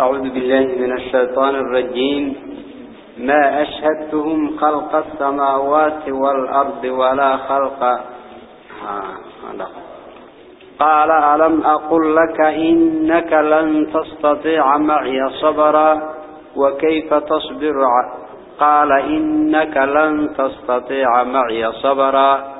أعوذ بالله من الشيطان الرجيم. ما أشهدتهم خلق السماوات والأرض ولا خلق قال ألم أقل لك إنك لن تستطيع معي صبرا وكيف تصبر؟ قال إنك لن تستطيع معي صبرا.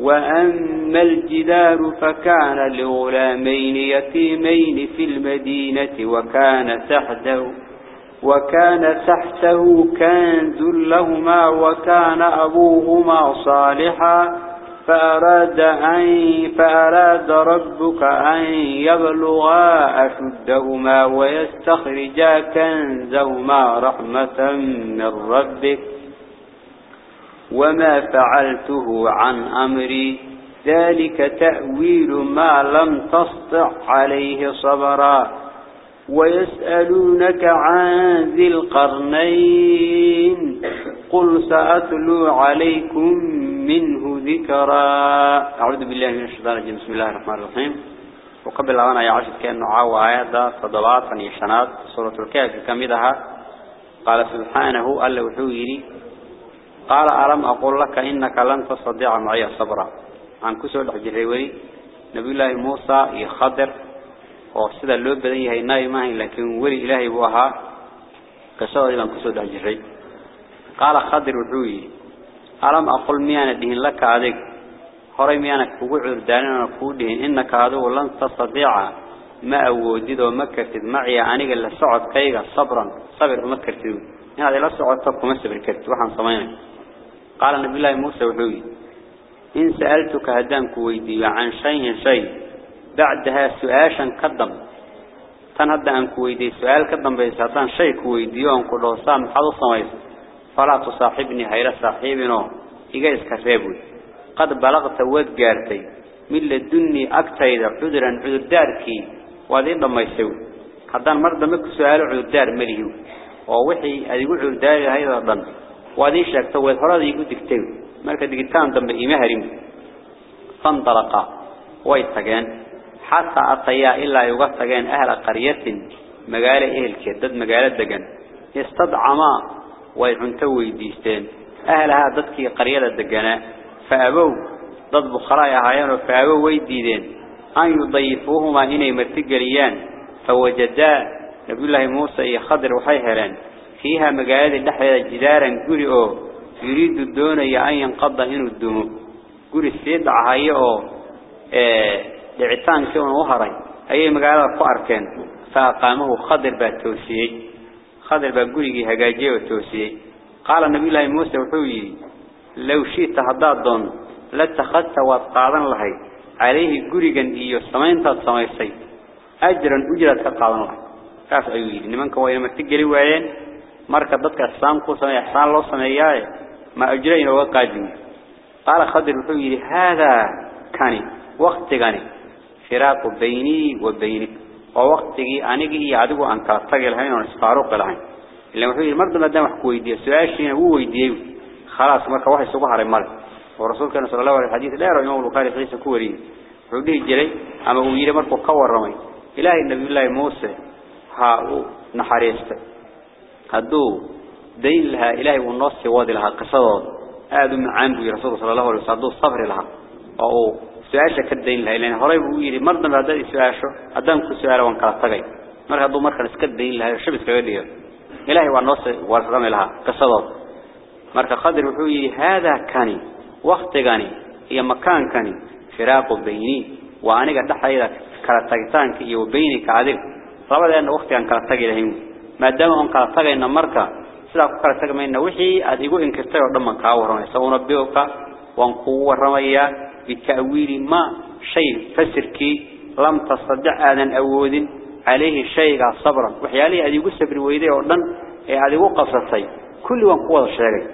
وأما الجدار فكان لغلامين يتيمين في المدينة وكان تحته وكان تحته كنز لهما وكان أبوهما صالحا فأراد, أن فأراد ربك أن يبلغا أشدهما ويستخرجا كنزهما رحمة من ربك وما فعلته عن أمري. ذلك تأويل ما لم تسطع عليه صبرا. ويسألونك عن ذي القرنين. قل سأتلو عليكم منه ذكرا. أعوذ بالله من الشيطان الرجيم. بسم الله الرحمن الرحيم. وقبل أن يعشد كأنه عاوى آيات تضبات فنيشانات سورة الكافر كمدها قال سبحانه ألا وحويري. قال ألم أقول لك إنك لن تستطيع معي صبرا؟ عن كسر الحجر نبي الله موسى يخدر. وصدا اللوب بدن يهي ناي لكن ولي إلهي بوها. كسر إلى كسر الحجر قال خدر وحوي. ألم أقول ميانا دهن لك عليك هري ميانا كوكو داننا كودهن إنك هذا لن تستطيع ما أودد وما معي. أنيق اللي سعد كيغا صبرا. صبر وما كرتد. هذا لا سعد تبقى مسبر كرت وحن صمينك. قال نبي الله موسى وحوي إن سألتك هدام كويدي عن شيء شيء بعدها سؤاشا قدم تنهد أن كويدي سؤال قدم بيساتان شيء كويدي كله سام حدو صميس فلا تصاحبني هيرا صاحبنا إيجا إسكريبوي قد بلغت ود جارتي من لدني أكتايدا عذرا عذر داركي وذين لما يسوي هدان مرضى مك سؤال عذر دار مليو ووحي أدقوا عذر داري هيدا ضن وادي شاكتا ويهرادي يقول دكتين مالك دكتان دم إيما هرم فانطلقا. ويتقين حتى أطيا إلا يغتقين أهل قرية مقالة إهل كدد مقالة دقن. يستدعما ويعنتوي ديستين أهلها ضدكي قرية دقنا فأبوا ضد بخرايا هايان فأبوا ويديدين. أن يضيفوهما إني مرتقليان. فوجدا. نبي الله موسى يخضر وحيهلان فيها مقالات الدحية جدارا قولي أو يريد الدون أن ينقض إنه الدمو قولي السيد عهاي أو دعتان كون وهري أي مقالات فأركان فأقامه خضر باتوسيي خضر بقولي هقاجي وتوسيي قال النبي الله موسى وحوي لو شئت هداد دون لاتخذت واتقاضا لهي. عليه قولي إيو السمين تتصميسي أجرا أجرت كقاضا لهي. كاس أيوه لمن كوين مرتقلي وعين؟ Marka dadka islaamku sameeyo ihsaan loo sameeyaa ma ajrayn oo qaadin qala khadir wuxuu yiri hada kani waqtigani firaaqu bayni wa baynik oo waqtigi anigi iyo adigu aan kala tagi lahayn oo isfaaruq lahayn ilaa wuxuu yiri marba maadaama wax ku weydiiyo su'aashiina uu weydiiyay خلاص marka wax isugu haray mal ورسول كان صلى الله عليه الحديث لا يرى إمام البخاري قيس كوري وده جري أما هو يرى مركو كور رمي إلهي النبي الله موسى ها نحريست هدو دين لها إلهي والنص وادي لها قصاد آدم من عام رسول صلى الله عليه وسلم صبر لها أو سؤال كدين لها لأن هراي بويري مرضنا هذا سؤال شو أدم كسؤال وان كلا تجي مرة هدو مرة نسكدين لها شبه كوديه إلهي والنص ورسلنا لها قصاد مرة قدر وحوي هذا كاني وقت كاني هي مكان كاني فراق بيني وأنا قد حيدا كلا تجتان كي وبيني كعذب ربنا أن وقت أن كلا لهم ما دام أن كلا تجي إن مرة سلا كلا تجي من وحي أديكو إن كستير دم كاورنا سوون بيوك وانقوة رمية بتأويل ما شيء فسركي لم تصدع آذن أود عليه شيء صبرا وحيالي أديكو سبر ويدي أردن أديكو قصصي كل وانقوة الشيء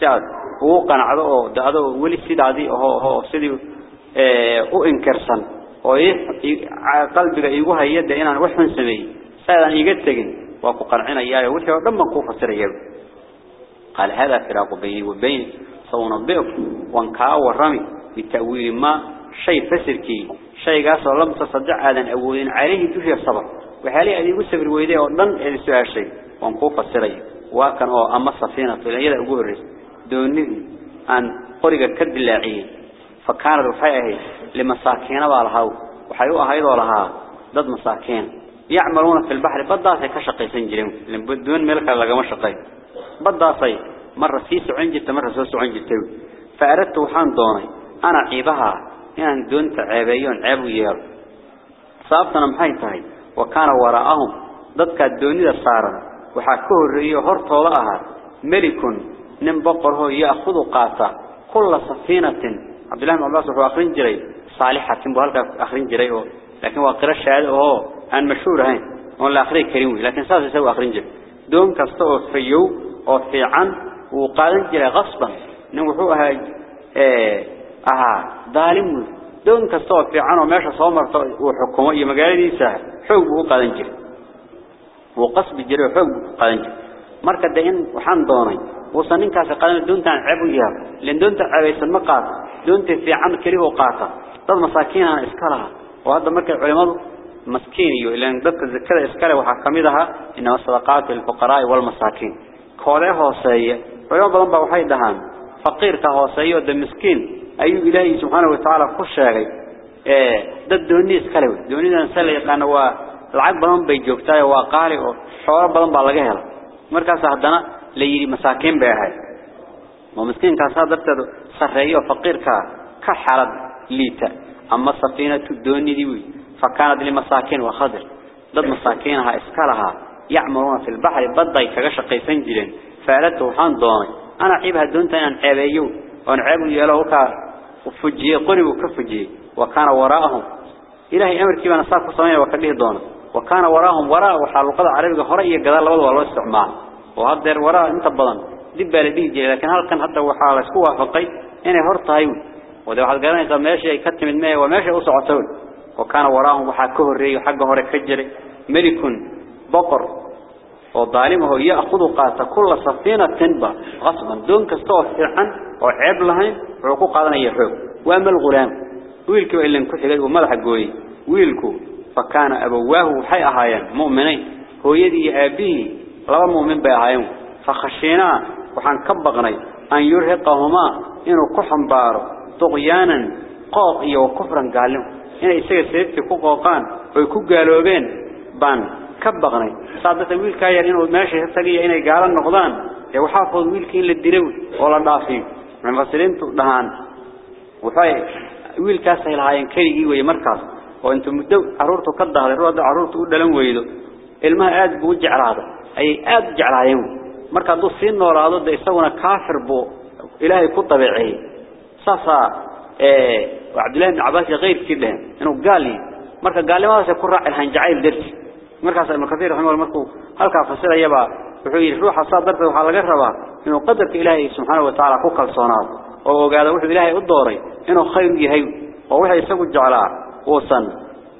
سعد وقنا عضو دعو ولي سيد عدي هو هو سيد أو إنكرسن oo qalbiga igu hayada inaan wax xun sameeyay saadan iga tagin qarcinaya wixii oo dhan ku fasiraya قال هذا فراق بيني وبينك سأنبئك وانكا ورمي بتأويل ما شيء فسركي شيء قاس لم تصدع هذا أولين عليه تجي الصبر. وحالي أدي يسبر ويدي أردن إذا سؤال شيء وانكو فسري وكان أما الصفينة إلى أقول الرئيس دون أن قرق كد اللاعين. فكان رفعه لمساكين بالهاو. وحيوها أيضا لها. ضد مساكين. يعملون في البحر بداسي كشقي سنجرين بدون ملك لقى مشقي بداسي مرة في سعنجت مرة سو سعنجت فأردت وحان دوني أنا عيبها. يعني دون تعيبيون عيب ويال صابتنا محيطهي وكان وراءهم. ضدك الدوني صارا وحكوه الرئيو هرطو لها ملك ننبقر هو يأخذ قاطع. كل سفينة. عبد الله بن عباس وهو أخرين جري. صالحة بهالك أخرين جري لكن هو قرش شهادة وهو أن مشهور هين ولا أخرين كريم لكن ساس يسوي أخرين جري دون كستو فيو أو في عن وقال جري غصبا نوحوها إيه أها ظالم دون كستو في عن وماشى صامر وحكومية مجالي سهل حب وقال جري وقصب جري وحب قال جري marka dayn waxaan doonay uusan ninkaas qadan doontaan cabu yahay leen doonta cabaysan ma qaad doonta fiican kaliya oo qaata dad masaakiin aan iska laha oo hadda marka culimadu hooseeya culimo badan baa waxay dhahaan faqiirka hooseeyo da miskiin ayuu ilaahay subhanahu wa ta'ala ku sheegay ee dad dooni iska leh doonidan salay qana waa lacag badan bay joogtaa waa qaali oo xoolo badan baa laga helaa markaas haddana la yiri masaakiin bay ahay ma miskiin kaas darteed sareeyo faqiirka ka xalad liita ama safiinatu doonidii wi فكانت لمساكين وخضر. ضد مساكينها إسكالها. يعملون في البحر بدأي كغشقي سنجلين فعلته وحان دوني أنا عيبها دونتا ان عيبيو. وأن عيبو يلوك وفجيه قرب وكفجيه وكان وراءهم. إلهي أمر كيف نصاف الصمية وكله دونه وكان وراهم وراء وحلقة عربية هرية قدر لبض والله استعمال. وهذا وراء انت بضن. دب بالديه جي لكن هل كان حتى وحال اسكوا فقي؟ إني هرطا يون وده واحد انت ماشي يكتم الماء وماشي اسعتون وكان وراهم وحاكه الري وحقه كجري. ملك بقر. وظالمه يأخذ قاتا كل سفينة تنبأ. غصبا. دون كستوى فرحا. وعيب لهين وعقوق هذا يحب. وأما الغلام. ويلكو إلا نكحي وملح قوي. ويلكو. فكان أبواه حي أهايان. مؤمنين. هو يدي أبيه. لغا مؤمن بأهايان. فخشينا. وحان كبغني. أن يرهقهما. إنه كحن بارو. طغيانا. قاقيا وكفرا قالهم إنه يسير سيبتي كوقوقان ويكو قالوبين بان كبغني صادة ويل كاير إنه ماشي هستقيا إنه قالا نقضان يوحافظ ويل كين للدلو ولا دافين من غسلين تقدهان وحي ويل كاسا الهايان كريجي ويمركز وأنتم مدو عرورته كده الروض عرورته ودلن ويدو ilmaha aad buu jeclaado ay aad jeclaayeen. Marka duu siin noolaado isaguna kaafir buu ilaahay ku tabiicay إيه، وعبد الله بن عباس غير كده. إنه قال لي مره قال لي ما هذا كره الهان جعيل درت مره صار مكثير رحمه الله مركو. هلكا فسد يبا؟ وحي روحه صادرت وحا لا ربا إنه قدر إلهي سبحانه وتعالى كو كلصونات أو غاده وحي إلهي ودوراي إنه خير يهي أو وحي اسغو جعلا إيه، وسن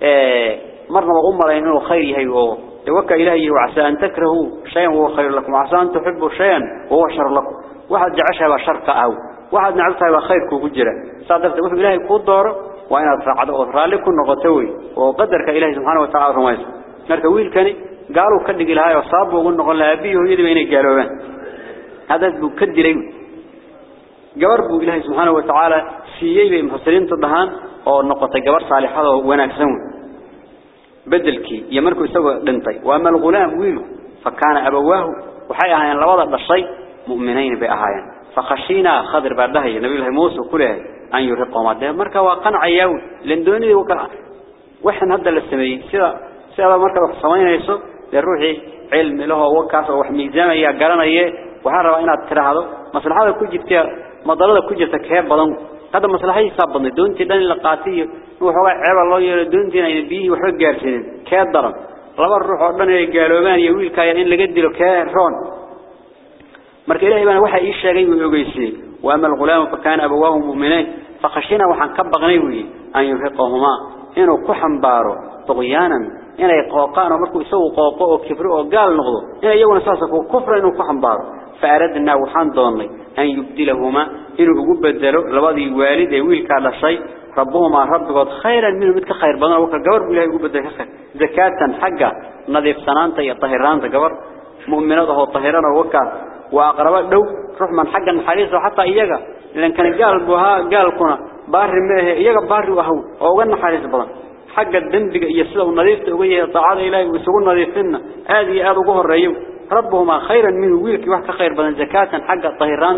ا مره ما أمر إنه خير يهي أو توكا إلهي وعسى أن تكرهوا شيئا هو خير لكم. عسى أن تحبوا شيئا وهو شر لكم. واحد جعشها بشرطه أو بشر كأو واحد نعبتها وخير كوجرة صادرت وحب إلهي كودار وأنا رعد أثرالي كن نقطوي وقدرك إلهي سبحانه وتعالى رميز. مركا ويل كان قالوا كدق لها وصاب وقلنا قلنا أبيه ويدي بين قالوا هذا كدرين جوارب إلهي سبحانه وتعالى سيئي بمفسرين تضهان أو نقطة جوار صالحة ونكسون بدلكي يمركو يسوى دنتي وأما الغلام ويله فكان أبواه وحيها أن لوضع الشيء مؤمنين بأهايان فخشينا خضر بعدها نبي الله موسى كله أن يرهقهم هذا مركا وقنع يوم لأن دوني وكا وحن هذا للسمي سيدا سيدا مركا وحصوين يسو للروحي علم له وكاس وحميزان يا قرنا يه وحروا إن ترى مصلحة كوجبتها مضرة كوجبتها كهب بدن هذا مصلحة حساب بدن دونتي دان لقاتي. وحوا عيب الله يرى دونتي إن بيه. وحق جالسين كهب ضرب. laba ruux oo dhan ay gaalooban iyo wiilka yar in laga dilo ka roon مرك إله إبان وحا إيش شاقين ويوغيسي وأما الغلام فكان أبواه مؤمنين فخشينا وحان كبغنيوه أن يفقهما إنو كحن بارو طغيانا إنا يقوقان ومركو يسوه قوقوه كفره وقال نغضو إنا يوان ساسكو كفر إنو كحن بارو فأردنا وحان دوني أن يبدلهما إنو قبدلو لبادي والد يويل كالشي ربهما ربك خيرا منه متك خير بنا وكا قبر بله يقبدلو خير زكاة حقا نذيب سنانتا يطهران تا قبر مؤمنات هو الطهران وكا وأقرب دو روح من حقا حريص وحتى إيجا لأن كان قال بها قال كنا بار ما إيجا بار وهو. أو جن حريص بدنا حق بقى يسلو نظيف تقوي طاعة إلهي ويسوون نظيفنا هذه هذا جهر ريو ربهما خيرا منه. ويلك واحد خير بدنا زكاة حق طهران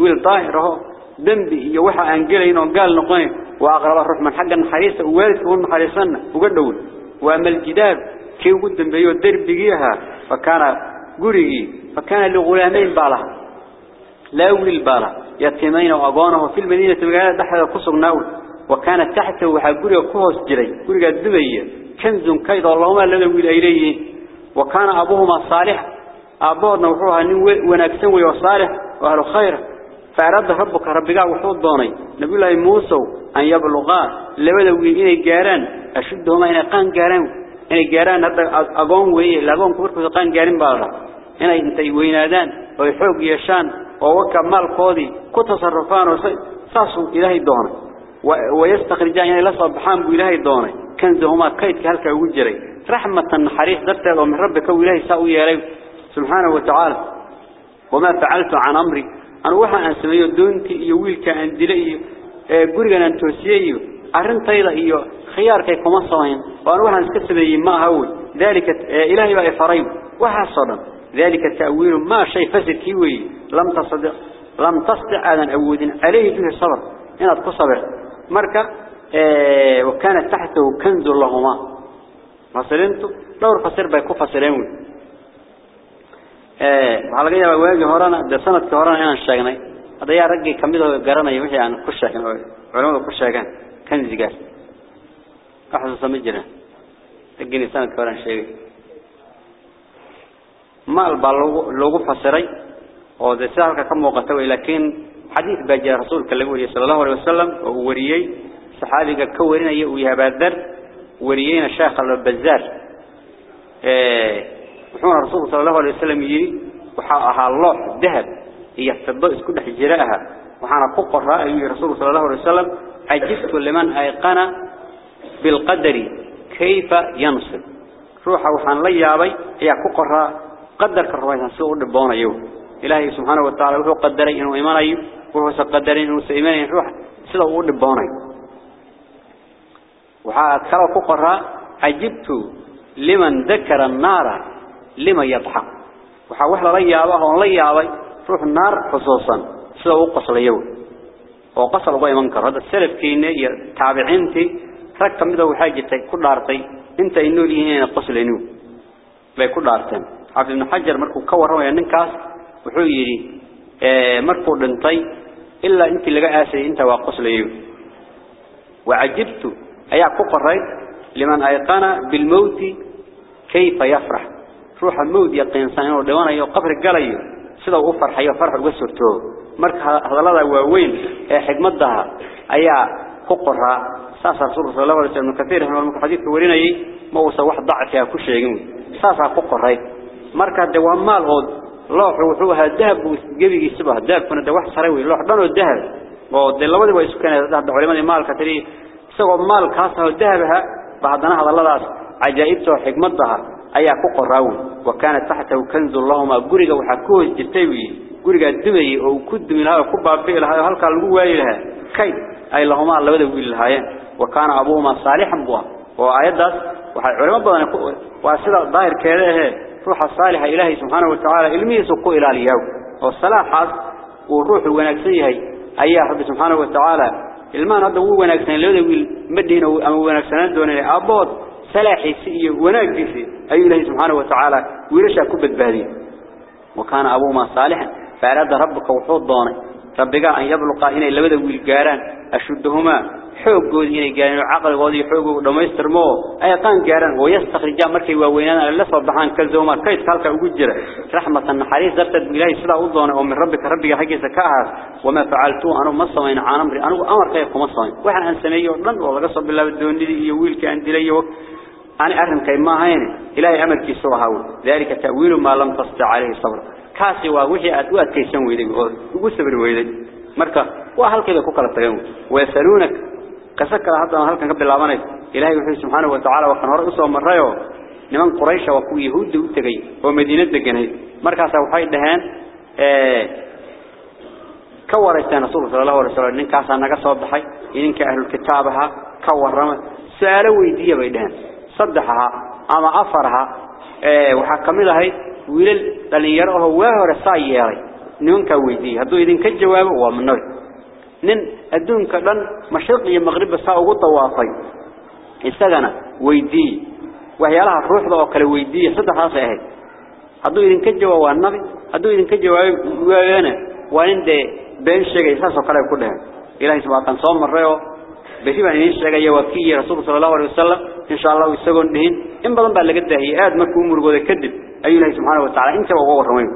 ويل طاهر هو. دنبي يوحى أنجلين وقال نقين وأقرب الروح من حق الحريص ووارث هم حريصنا وقدون وأما الجدار كي قدم بيو الدرب بيها فكان قريه فكان لغلامين لا يولي البالة يتيمين وأبانه في المدينة مقالة دحل قصر ناول. وكانت تحته وحقوري وكوهس جري. قرية الدبية كنز كيد اللهم الذي إليه. وكان أبوهما صالح. أبوهنا وحوها ونكسوي وصالح وأهل خير فأراد ربك ربك وحوض دوني. نبي الله موسى أن يبلغا لبدا ويني جاران. أشدهما إن قان جاران. إن جاران هذا أقوم ويه لقوم كبرك قان جارين بارا إن أنت وينادان ويحوق يشان ووكا مال قاضي كتصرفان وصاصوا إلهي دوني ويستخرجان يعني لصبحان بإلهي دوني كنزهما كيد كهلك وجري. رحمة حريص درته ومن ربك وإلهي ساوي يا سبحانه وتعالى. وما فعلت عن أمري. أنا waxa aan sameeyo doontii iyo wiilka aan dilay ee gurigan aan toosiyay arintayda iyo khiyaarkay kuma sooyin waan waxaan iska sameeyay ma aha way dalika ilaahi baa faray waxa sodan ذلك التأويل ما شيء فزر كيوي. لم تصدق لم تصدع على أود عليه فيه صبر هنا تصبر مركا آه، وكانت تحته كنز لهما. فصلنت لو فصير بيكو فصلين آه، على غير بواجه هورانا ده سنة كهورانا هنا الشاقنا هذا يا رجي كميده قرانا يمشي عن كشاقنا علمه كشاقنا كنزي قال. أحسن سمجنا. تقيني سنة كهوران الشاقنا maal baa loogu fasiray oo dee sida halka ka muuqata wey laakiin xadiid baa jira rasuulka laga wariyey sala allahu alay wasalam oo uu wariyey saxaabiga ka warinaya uu yahay abaadar wariyeyna sheekh albazaar وحنا رسول صلى الله عليه وسلم يري وحاها الله ذهب هي فضة اسكو دخ جراءها وحنا ققر رأي رسول صلى الله عليه وسلم عجبت لمن أيقن بالقدر كيف ينصب روحه وحان لي يابي قدر كرواية سوء دبونا يو إلهي سبحانه وتعالى وهو قدري إنه إيمان أيو وهو سقدري إنه سإيمان روح سوء دبونا وحا كلا ققر عجبت لمن ذكر النار لما يضحك naar xusuusan sida uu qaslayo oo qasal uga iman karo hada salafkiina iyo taabiciintii rag kamida waxa jirtay ku dhaartay inta ay nool yihiin qaslaynu bay ku dhaarteen xaafid ibn xajar markuu ka warramaya ninkaas wuxuu yidhi eh, markuu dhintay ilaa intii laga aasayay inta waa qoslayo. Wacajibtu ayaa ku qorayd liman ayqana bilmowti kayfa yafrax ruuxa mowd yaqiinsan inuu dhimanayo qabri galayo sida uu u farxayo farx uga surtoo marka hadallada waaweyn ee xigmadaha ayaa ku qoraa saasaa rasuulka sal allahu alay slam ibnu kaiir raximahullah markuu xadiidka warinayay ma uusan wax dacfiga ah ku sheegin. Saasaa ku qorayd marka de waa maal oo loox wuxuu ahaa dahab gebigiisaba dahabkuna de wax saray wey loox dhan oo dahab oo de labadii way isu keeneen hadda culimadii maalka tiri isagoo maalkaas oo dahabaha ba haddana hadalladaas cajaa'ibta oo xigmadaha ayaa ku qoraawn وكان تحته كنز اللهم غريغا waxa ku jirtay wi guriga dumayay oo ku dumi lahaa ku baabi'i lahaa halka lagu waayay lahaa kay ay lahuma labada wiil lahaayeen وكان صالحا بوا oo ayadaas waxa culimo badan ku waa sida daahirkeeda ah روح الصالحة إلهي سبحانه وتعالى إلميس وقو إلى اليوم. والصلاحات والروح ونكسي هي. أيها رب سبحانه وتعالى. إلمان هذا هو لو لذلك المدينة أو ونكسي دون أبوض صلاحي سئي ونكسي أي إلهي سبحانه وتعالى. ويرشى كبت بادي وكان أبوما صالحا. فعلاد ربك وحوض ضاني ربك أن يبلغ إني لبدا ويل جاران أشدهما حوق جود إني جاران عقل جودي حوق لما يسترمو أي قان جاران ويستخرج مركي ووينان اللي صبحان كالزوما كيس كالك وجرة رحمة النحريس زرت بإلهي سلا أوضنا ومن ربك ربك حقي سكاها وما فعلتوه أنا مصوين عن أمري أنا أمر كيف مصوين وإحنا أنسانية لن والله قصب بالله بدون لي يويل كأن دلي أنا أرهم كيما هين إلهي أمر كي سوها ذلك تأويل ما لم تستطع عليه صبر kaasi waa wixii aad u adkeysan weyday oo ugu sabri weyday marka waa halkeeda ku kala tageen weesaluuna kasakala hadda halkan ka bilaabanay ilaahay wuxuu subxaanahu wa tacaala waxaan hore u soo marayo niman quraysh ah waa kuwa yahuudda u tegay oo madiina deganayd markaas waxay dhaheen ee ka wareysteen rasuulka sallallahu alayhi wasallam ninkaas naga soo baxay idinka ahlul kitaabaha ka warama su'aalo weydiiyay bay dhaheen. Saddex aha ama afar aha ee waxa ka mid ahayd wiilal dhalinyaro ah waa hore saa yeelay. Nimanka weydiiyey hadduu idinka jawaabo waa minoy nin adduunka dhan mashriq iyo maqribba saa ugu dawaafay isagana weydiiye waxyaalaha ruuxda oo kale weydiiye saddexdaasay ahayd. Hadduu idinka jawaabo waa nabi. Hadduu idinka jawaabo waayana waa nin dee been sheegay saasoo kale ay ku dheheen ilaahay soo marray oo mareeyo bixi baan idin sheegay waa kii rasuulka sallallahu alayhi wasallam insha Allah isagoon dhihin in badan baa laga daahiyay aad markuu murugooda kadib أي الله سبحانه وتعالى؟ أنت وهو الرمين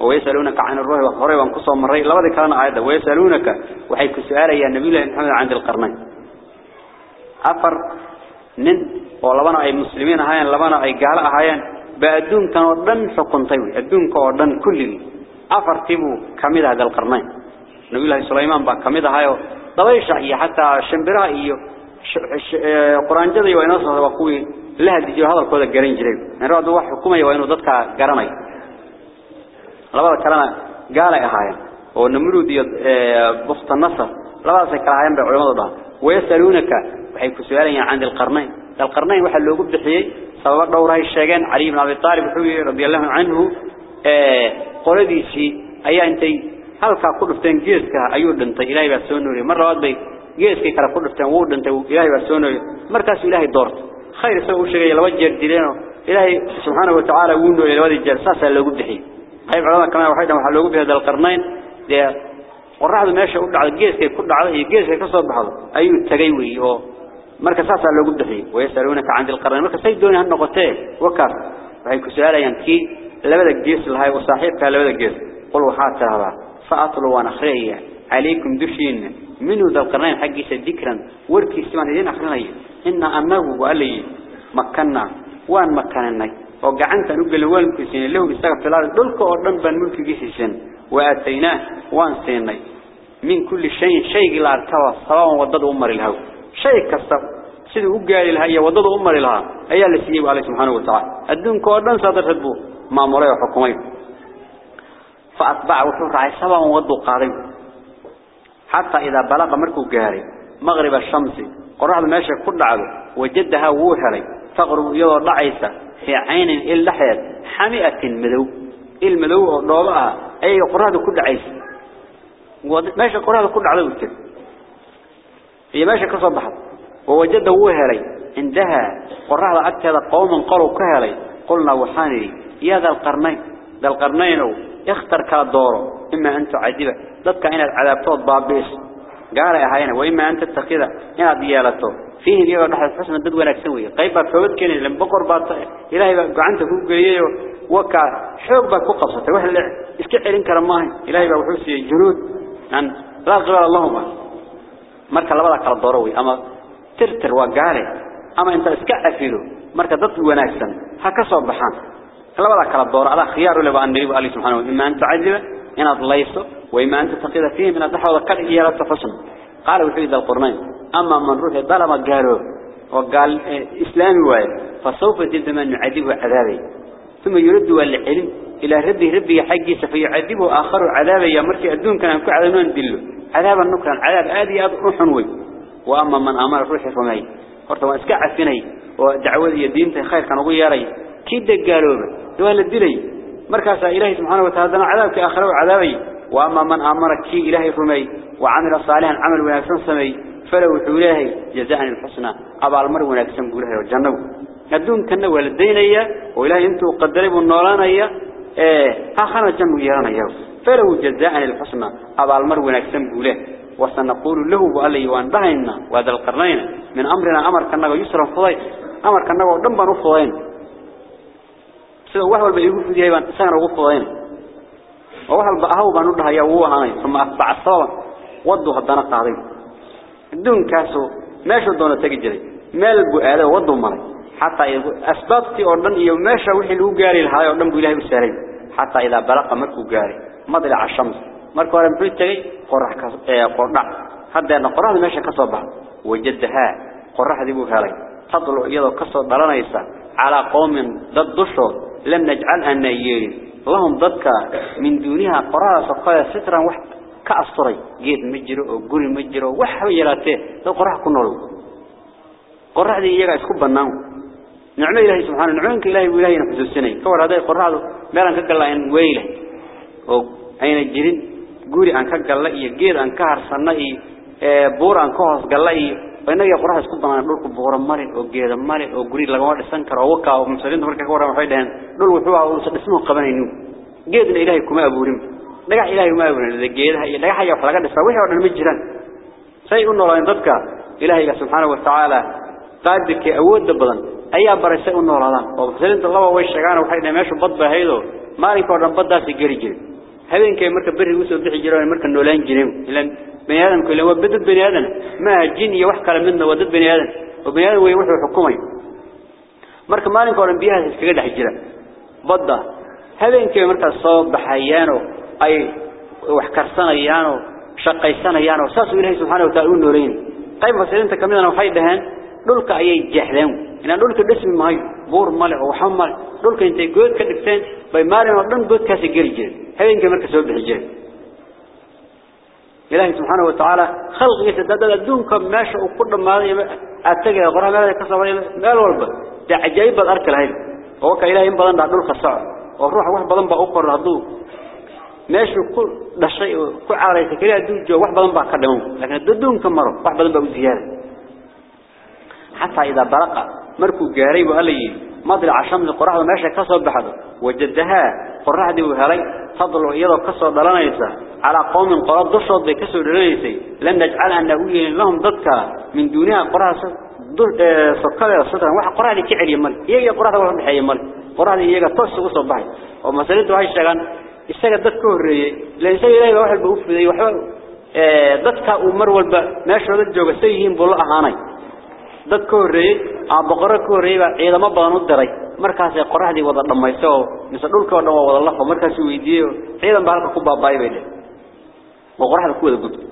ويسألونك عن الروح والخري وانقصوا من رأي. لبدي كان عادة ويسألونك. وحيك سؤال يا نبي الله محمد عند القرنين. أفر نن. ولبنا أي مسلمين هايان لبنا أي قال هايان. بأدون كانوا ضن حكم طيوي أدون كانوا ضن كل. أفر تبو كميد هذا القرنين. نبي الله سليمان بقى كميد هايو. ضويش حتى شمبرا إيو قرآن جدي وينصر وقوي la hadiyo hadalkooda garan jiray inuu wax xukumay waa inuu dadka garanay labada kalena gaal ay ahaayeen oo namruud iyo buxta nasr labadaas ay kala ahaayeen bay culimadu dhahan weesalunaka waxay ku su'aalayaan aan dilqarnayn dilqarnayn waxa loogu bixiyay sabab dhowr ay sheegeen ali ibn abi talib wuxuu radiyallahu halka ku dhufteen geeska ayuu dhintay. Ilaahay baa soo nooriyay mar labaad bay geeskii kala ku dhufteen wuu dhintay. Ilaahay baa soo nooriyay markaas ilaahay doortay. خير سووا شيء لو جر دينه إلهي سبحانه وتعالى وينه إلى وادي الجر ساسا لو بدحي قيب علماء كمان واحدة وحلو لو بهذا القرنين ده والرعد ماشي يقول على الجيش يقول على الجيش كسب بحض أيو التجيوي هو مركز ساسا لو بدحي ويسألونك عن القرنين مركز سيدوني هالنقطتين وكر وهيك سؤال ينكي لبدا الجيش الهاي وصاحبك لبدا الجيش قل وحات هذا فأطلوا ونخرية عليكم دشين. منه ذا القرنين حقي ذكرا وركي سمان إذن أخرين إن أنه وقال لي مكنا. وأن مكننا وقعنت نقل والمكسين له بساق في الأرض. دلك أردن بان ملك جيسيسين وآتيناه وأن سيني. من كل شيء. شيء أرتوى. سواء وضد أمر الهو شيء كسب سيده وقال الهي وضد أمر الها أيها اللي سيب عليه سبحانه وتعالى. الدون كأردن صادر تدبو. ما مرأي وحكمين فأتبع وحور رعي سواء وضد قاضي حتى إذا بلغ مركو قاري مغرب الشمس قرحة ماشي كل عدو وجدها ووهري تغرب يضع ضعيسة في عين اللحية حمئة مذو المذو ضوضها أي قرحة كل عيسى. ماشي قرحة كل عدو هي ماشي كصبحت ووجدها ووهري عندها قرحة أكتها قوم قالوا كهري قلنا وحاني يا ذا القرنين. ذا القرنين يختر كالدور إما أنت عديبة ضدك إن العذاب توض بابيس قال يا هاينا وإما أن تتخذ إن ديالته. فيه ديال نحن حسن الدد ولا كسوي قيبة فوت كين لما بقر بات. إلهي قعنت فوق جيه وكا حب كقصة وحلا إسكعر إن كرماه إلهي بوحوسي جنود. أن لا غير اللهم مركا لبدا كلا ضروي أما ترتر وقاله أما أنت إسكع فيه مركا ضد وناكسن. هكذا بحان. Kala door ala khiyaar laba an nabi ali subhanahu wa ta'ala anta ajiba in adlayso wa ima anta taqida fihi min adhawda kal iyala tafassul qala fi ذا القرنين أما من روح ظلم قالوا وقال إسلامي واي فسوف جد من نعذبه عذابي. ثم يرد والعلم إلى ربي ربي حقي سفيعذبه آخر عذابي. يا مركي أدون كان يكون عذابنا ندله عذاب النكران عذاب آدي روح وي وأما من أمر روحي فمي. قلت واسكع فيني ودعوذي الدين خير كان أقول يا ري كيد قالوا دوال الدلي. مركز إلهي سبحانه وتعالى عذابك آخر عذابي وأما من أمر كي إلهي فمي وعمل صالحا عمل ونكسن سمي فلو حولاه جزاء الحسنى. أبا المر ونكسن قوله والجنة الدون كنا والدينية وإلهي أنتو قدروا النورانية إيه آخرنا جنة يرانية فلو جزاء الحسنى. أبا المر ونكسن قوله. وسنقول له بألي وأن بهينا وهذا القرنين. من أمرنا أمر كنا يسرا فضي أمر كنا ودنبا نفضين سوى وحوال بيقول في ديبان سنة وفضين ووحل بأهو بانودها يووها ثم أتبع الصواب وضو هدانا قاضي الدون كاسو ماشو دونا تجري مال بؤاله وضو مري حتى أسبابتي أردن إيو ماشا وحي لو قاري الهاي أردن بإلهي بساري حتى إذا بلق مركو قاري مضلع الشمس مركو أردن بلت تغي قرح قرح حتى أن قرح ماشا كصبح وجدها قرح دي بوهالي تطلع إيضا كصب دلانيسا على قوم ضد دشو لم نجعل أن ييري لهم ضدك من دونها قرار سقايا سترا وح كأسطري جيد مجرو أو قري مجرو وح يلاته لو قرح كنول قرح دي يجا يسكب بنام نعم إلهي سبحانه نعمك إلهي وإلهي نفس السنة كور هذا قرح له مالا كقلا إن ويله أو أين الجرين قري أن كقلا إيه جيد أن كهر صنع بور أن كهس قلا إيه وإنك قرح يسكب بنام دول بور مري أو جيد مري أو قري لقمار السنكر أو وكا أو مسلين مركا كورا وحيدهن دول وحوها وسمه قبنينو geedna ilaahay kuma abuurin dhagax ilaahay uma abuurin geedaha iyo dhagaxa wax laga dhisay wixii oo dhan ma jiraan say u noolaan dadka ilaahay subhanahu wa ta'ala qaadirka awoodda badan ayaa barisay u noolaadaan oo muslimiinta laba way sheegaan waxay dhahay meesha bad baahaydo maalinka oo dhan baddaas gari jiray هذين كي مركب بره وسوا بيح جيران مركب نولان جنيم لأن بنيادن كله وبدت بنيادن ما جين يوح كلام منه وبدت بنيادن وبنيادن ويوح الحكومة مركب ما لين كلام بيها استجد حجرا بضة هذين كي مركب صوب بحيانه أي وح كرسنا يانه شقي سنا يانه ساس وله سبحانه وتعالى نورين طيب فصلين تكملنا نوحي دهان نلقى أي جحلهم إن نلقى الاسم ما هي بور ملع وحمل نلقى أنت جود كدكتين بيمارين ما بدن جود كاسي جيل جيل هين كمان أسباب الحجاج إله سبحانه وتعالى خلق يتدد لدونكم ماشا وكل ما أتجى غرها ما يكسر ما الورب تعجيب الأرك الهين ووكا إله ينبغن بعد ذلك الصعب والروح واحد بغن بأقر رضوه ماشي كل ده شيء كل عارية كلها دون جو واحد بغن بأقدمه لكن دون كم مرة واحد بغن بأزيانه حتى إذا برق مركو جاريب وقال مضلع شمس قرحة ماشى كسر بحده. وجدها قرحة وهري تضل يده كسر دلانيسة على قوم قرب دشر بكسر كسر دلانيسة لم نجعل أن نقول لهم ضدك. من دونها قرحة آه، ضد سكرة صدر واحد قرحة كعير يمل. هي قرحة واحد حي يمل. قرحة هي قصة قصة بعيد ومسألة هاي الشغل استجد ضدك هري لأن سيد الله واحد بوفي وحول آه، ضدك أمر والب. ماشى ضد جوجسيهم بلقى هاني dad ka horeeyay aan boqor ka horeeyay baa ciidamo badan u diray markaas ay qorraxdii wada dhamayso oo mise dhulka oo dhan wada lafo markaas uu weydiiyay ciidan baa halka ku baabaay bay dheh oo qorraxda ku wada gubtay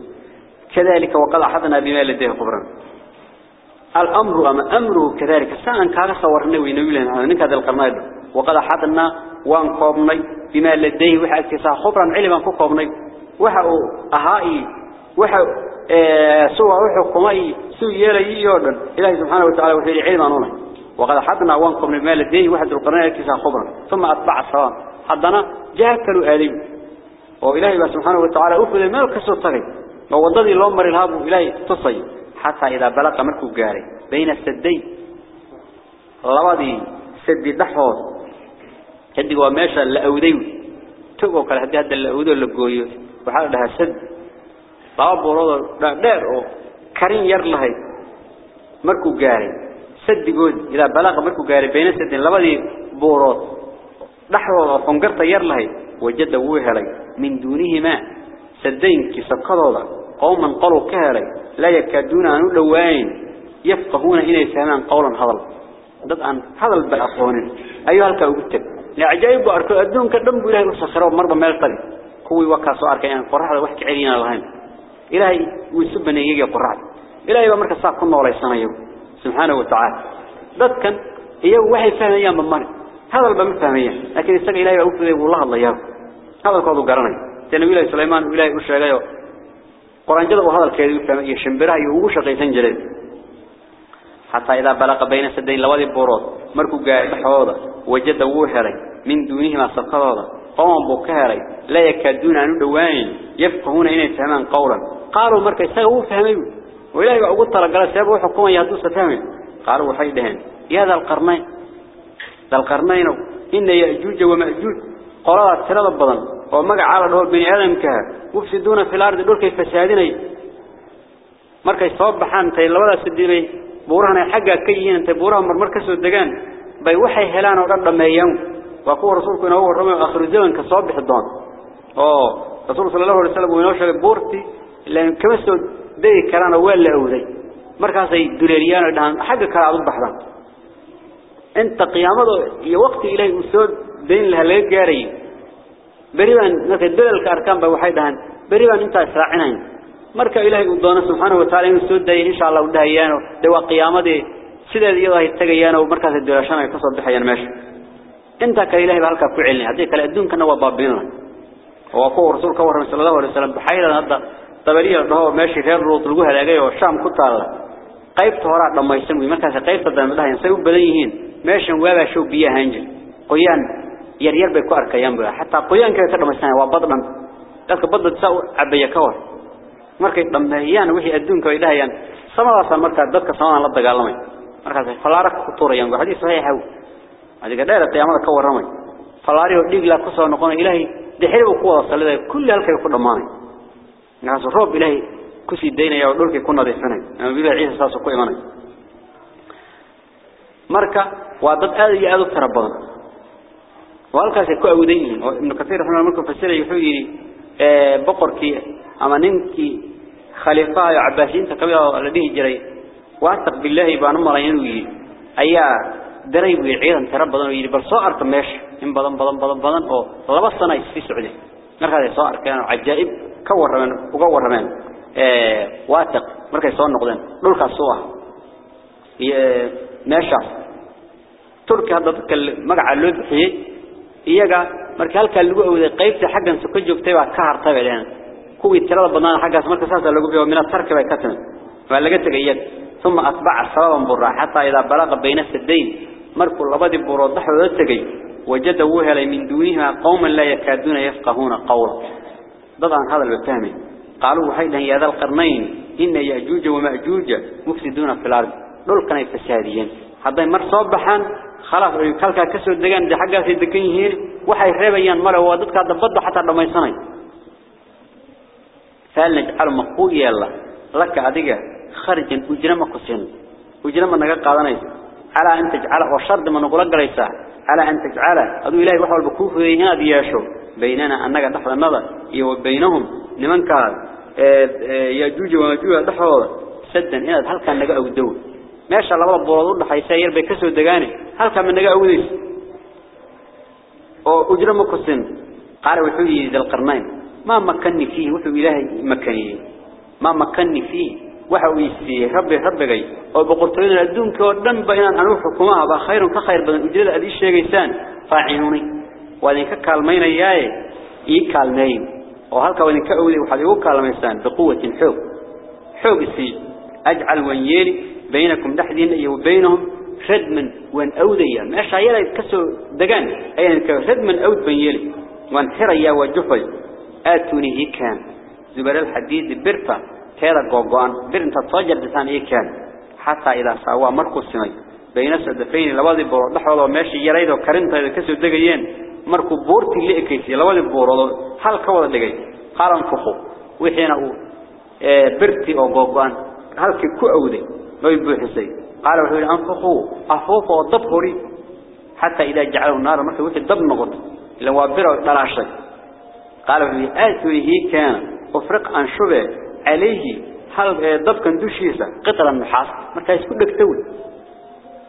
كذلك وقد أحدنا بما لديه خبرا الأمر أما أمره كذلك سأن كاغا صورنا وينوي لنا نك هذا القرنايد وقد أحدنا وانقومنا بما لديه وحا كسا خبرا علما كقومنا وحا أهائي وحا سوى وحكمي سوى يلي يوردن إلهي سبحانه وتعالى وحيري علما نونا وقد أحدنا وانقومنا بما لديه وحد القرنايد كسا خبرا ثم أتبع السلام حدنا جاكلوا آليم وإلهي سبحانه وتعالى أفضل مالك سوى ووضدي لهم مر الهاب إلهي تصي حتى إذا بلغ مركو جاري بين السدين لبدي سد دحوس هدي وماشى لأودي تقول كله هدي هذا لأودي اللي جويه وحال لها سد طاب ورود دير أو كريم يرلهي مركو جاري سد جود إذا بلغ مركو جاري بين السدين لبدي بورود دحوس فنقرت يرلهي وجد وهلي من دونهما سدين كسكدودا قوما قالوا كهري لا يكادون أن يدوين يفقهون إلى سامان قولا هذا ضد أن هذا البأقون أيها الكوكتب لعجائب أركو أدون كدم إلهي وسخره مرة ما يلتقي كوي وكاسو أركيان قرحة وحكي علينا لهين إلهي ويسبني يجي قرحة إلهي بمركز صاحب كنا ولا يسنى سبحانه وتعالى. ذات كان هي واحد فهم أيام من مرة هذا الباب فهمية. لكن يستقى إلهي أوفذي والله الله يهو هذا القوض قرني. تنو إلهي سليمان إلهي أشهر قرآن جدا وهذا الكيد فهمية. شنبرها يوغوش قيسان جلد حتى إذا بلغ بين سدين لوادي بورود مركو قاعد حوضة وجد ووحري من دونهما صفقه قوم بوكهري لا يكادون أن دوين يفقهون إن يفهمان قولا. قالوا مركا يستغوا فهموا وإلهي أقول ترى قال سيبوا حكومة يهدوس فهموا قالوا وحيدهن يا ذا القرنين. ذا القرنين. إن يأجوج ومأجوج. قرارات ثلاثة بضن ومقع على هو بني آدم كها مفسدون في الأرض دول كيف فسادين مركا يصوب بحان تي لولا سديني. بورهنا حقا كيين انت بورها مرمر كسو الدقان باي وحي هلان ورد ميان وقوة رسولك انه هو الرمي. آخر الزمن كصواب بحضان. أوه. رسول صلى الله عليه وسلم وينوشك بورتي. لأن كما سو ده كرانا ولا أودي مركز أي دوريان دهان حاجة كرابط بحران أنت قيامه يا وقت إلى مسود دين الهلاك جاري. بريان نفس دول الكركان بوحيد دهان. بريان أنت أسرعناه مركز إلى قدوان سبحانه وتعالى مسود ده إن شاء الله وده يانو ده وقيامه ده سيد الله التجيانه ومركز الدوريان يقصد بحيان مش أنت كإله بالك فعلني. هذه كلا الدنيا كنا وبابينه وقوه رسولك ورسول الله ورسول نضع meeshii reer ruut lagu halaagay oo shaam ku taala qaybta hore dhamaysan way markaas qaybta dambe dhahayn say u badan yihiin meeshan waaga show biyaha hanjil qoyaan yar yar bay ku arkayaan baa hatta qoyaanka ka dhamaysan waa baddan dadka badda saa u cabaya ka war markay dhameeyaan wixii adduunka ay dhahayaan samadaas marka dadka samada la dagaalamay markaas falaara ku tuurayaan waa xadiis saxiix ah adiga dheer qiyaamada ka waramay falaari oo dhig la ku soo noqon ilaahay dhixir uu ku wada saliday kulli halkay ku dhamaanay nadiifinay ama bilaha ciisa saas ku imanay marka waa dad aad iyo aad u tira badan walkaas ay ku awdeeyeen oo ibn kathir raximahullah markuu fasiray wuxuu yiri ee boqorkii ama ninkii خليفة عباسين تقبل الذي جري واثق بالله بان ملايين ويل أيا دري ويعيدا تربضا ويل بل تمش إن بدن بدن بدن بدن أو لبس سنة في السعودية مركز صار كانوا عجائب كورمن وكورمن واثق مركز صان نقدن دول خصوه هي ماشى تركي هذا كل مجا علود في يجا مركز هلك اللجوء إذا قيبت حاجة سكجو كتير كهر طبعا كوي ترى بنان حاجة مركز ساس اللجوء من الترك بيكتن فلقيت جيد ثم أتبع الصلاة برا حتى إذا بلغ بين السدين مركز لبدي برا ضحوا وجد وجدوا وهل من دونها قوم لا يكادون يفقهون قولك ضد عن هذا الوثامن قالوا وحيدا يا ذا القرنين إن يأجوج ومأجوج مفسدون في الأرض. لول كان فساديا حتى يمر صباحا خلاص يكلك كسر الدجان دي حقه في هير وحي ربيا مر وادك هذا بده حتى لما يصنعي. فهل نجعل مقوية الله؟ لك عديقة خرج وجرم قصين وجرم أنك قادنا على أن تجعله وشرد من أقول لك على أن تجعله. أدو إله وحول بكوفه هنا دياشو. بيننا أنك دخل النظر. وبينهم لمن كان يجوج ومجوج دحوا سدا هنا هل كان نجا أودو ما شاء الله بورود حيسير بكسر دجاني هل كان من نجا أوديس أو أجرم قسين قال وحوي ذي القرنين. ما مكنني فيه وحو إلهي مكنني ما مكنني فيه وحو يسي ربي ربي جاي أو بقرطين الدون كودن بينان أنو حكومها بخير كخير بدن أجل أدي الشيء فاعلوني. وذين كالمين إياه إيه كالمين. وهلك وذين كأولي وحليو كالميسان بقوة حوق. حوق السي أجعل وينيلي بينكم دحدين وبينهم ردما وأن أوديا. ما شايلا يتكسوا دقان. أي ردما أود بينيلي وأن حريا وجفل آتوني كان. زبر الحديد برتا كذا جوجان برنت تصجر بسان إيه كان. حتى إذا سوا مركو سني بين السدفين لوادي بور دحوله ماشي يريد وكرنت إذا كسر دقيين مركو بورتي اللي إكيسي لوادي بور هل كولا دقي قال انفخوا وحين هو برتي أو جوجان هل كي كو أودي ما يبوح سي قال وحين انفخوا أفوف وضبهري حتى إذا جعلوا النار مركو وحين دب نغط لو برا دلاشي قال في آتوه كان أفرق عن شبه عليه هل ضب كان دوشيسا قطر النحاس مركا يسكون لك تول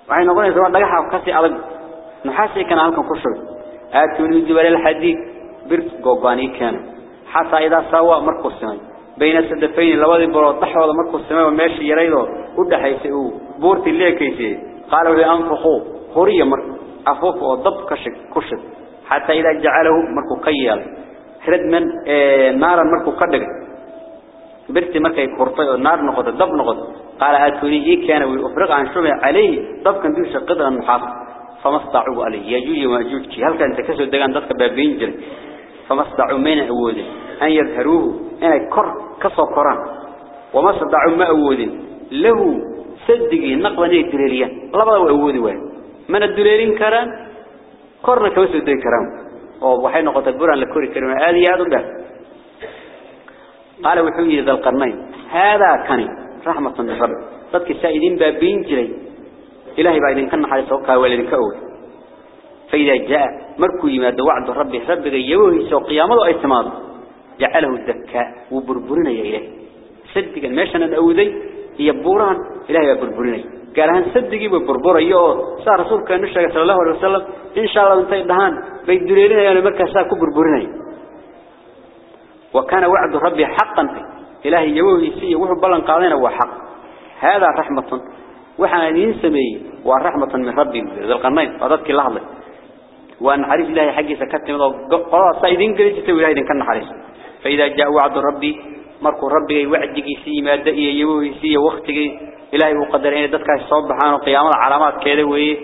وعين نقول يسوى لقاها وكسي أرد نحاسي كان هلكم كشب آتوني جبل الحديد. برت قوباني كان. حتى إذا سوا مركو السماء. بين السدفين لوادي برود ضحوا مركو السماء وماشي يريدو وده حيسئو بورت اللي كيسي. قالوا لأنفقوا خورية مركو أفوف وضب كشك. كشك. حتى إذا جعله مركو قيال. حرد من آه نارا مركو قدق. برتي مركي كورطي ونار نقض الضب نقض قال آتوني إيه كان ويفرق عن شبه عليه. ضب كان دوش قدر النحاف استطاعوا عليه. يجوج ومأجوج. هل كان تكسر دقان ضدك بابين جري استطاعوا من أوده أن يظهروه أن كر كسر قرآن. استطاعوا ما أوده له صدقي النقوة نيه دليلية الله بدأوا أوده وين؟ من الدليلين كران؟ كرنا كوسو دي كران. وحين نقطة البران لكوري كريم هذه هذا ده قال وحوي ذا القرنين. هذا كان رحمة من رب صدق السائدين بابين جري إلهي بعدين كان حدث وقع ولدين كأول فإذا جاء مركو يماد وعد ربي ربك يوهي سو قيامه أي سماد جعله الذكاء وبربرنا يا إلهي. صدق المشان الأودي هي بوران إلهي بربرنا. قال هن صدقي ببربر أيوه صار رسول كان نشرك صلى الله عليه وسلم. إن شاء الله انتهي دهان. بيدليلنا يعني مركز ساكو بربرنا. وكان وعد ربي حقا. إلهي يوهي سي وحب بلن قاضينا هو حق هذا رحمة وحنا نسمي والرحمة من ربي ذا القرنين. وذلك الله وأن حريف الله حقي سكت من قرار سايدين قريت تسوي هاي كان حريص. فإذا جاء وعد ربي مركو ربي وعدك سي ما دقي يوهي سي وقتك. إلهي وقدر دتك الصبح وقيام العلامات كذا وي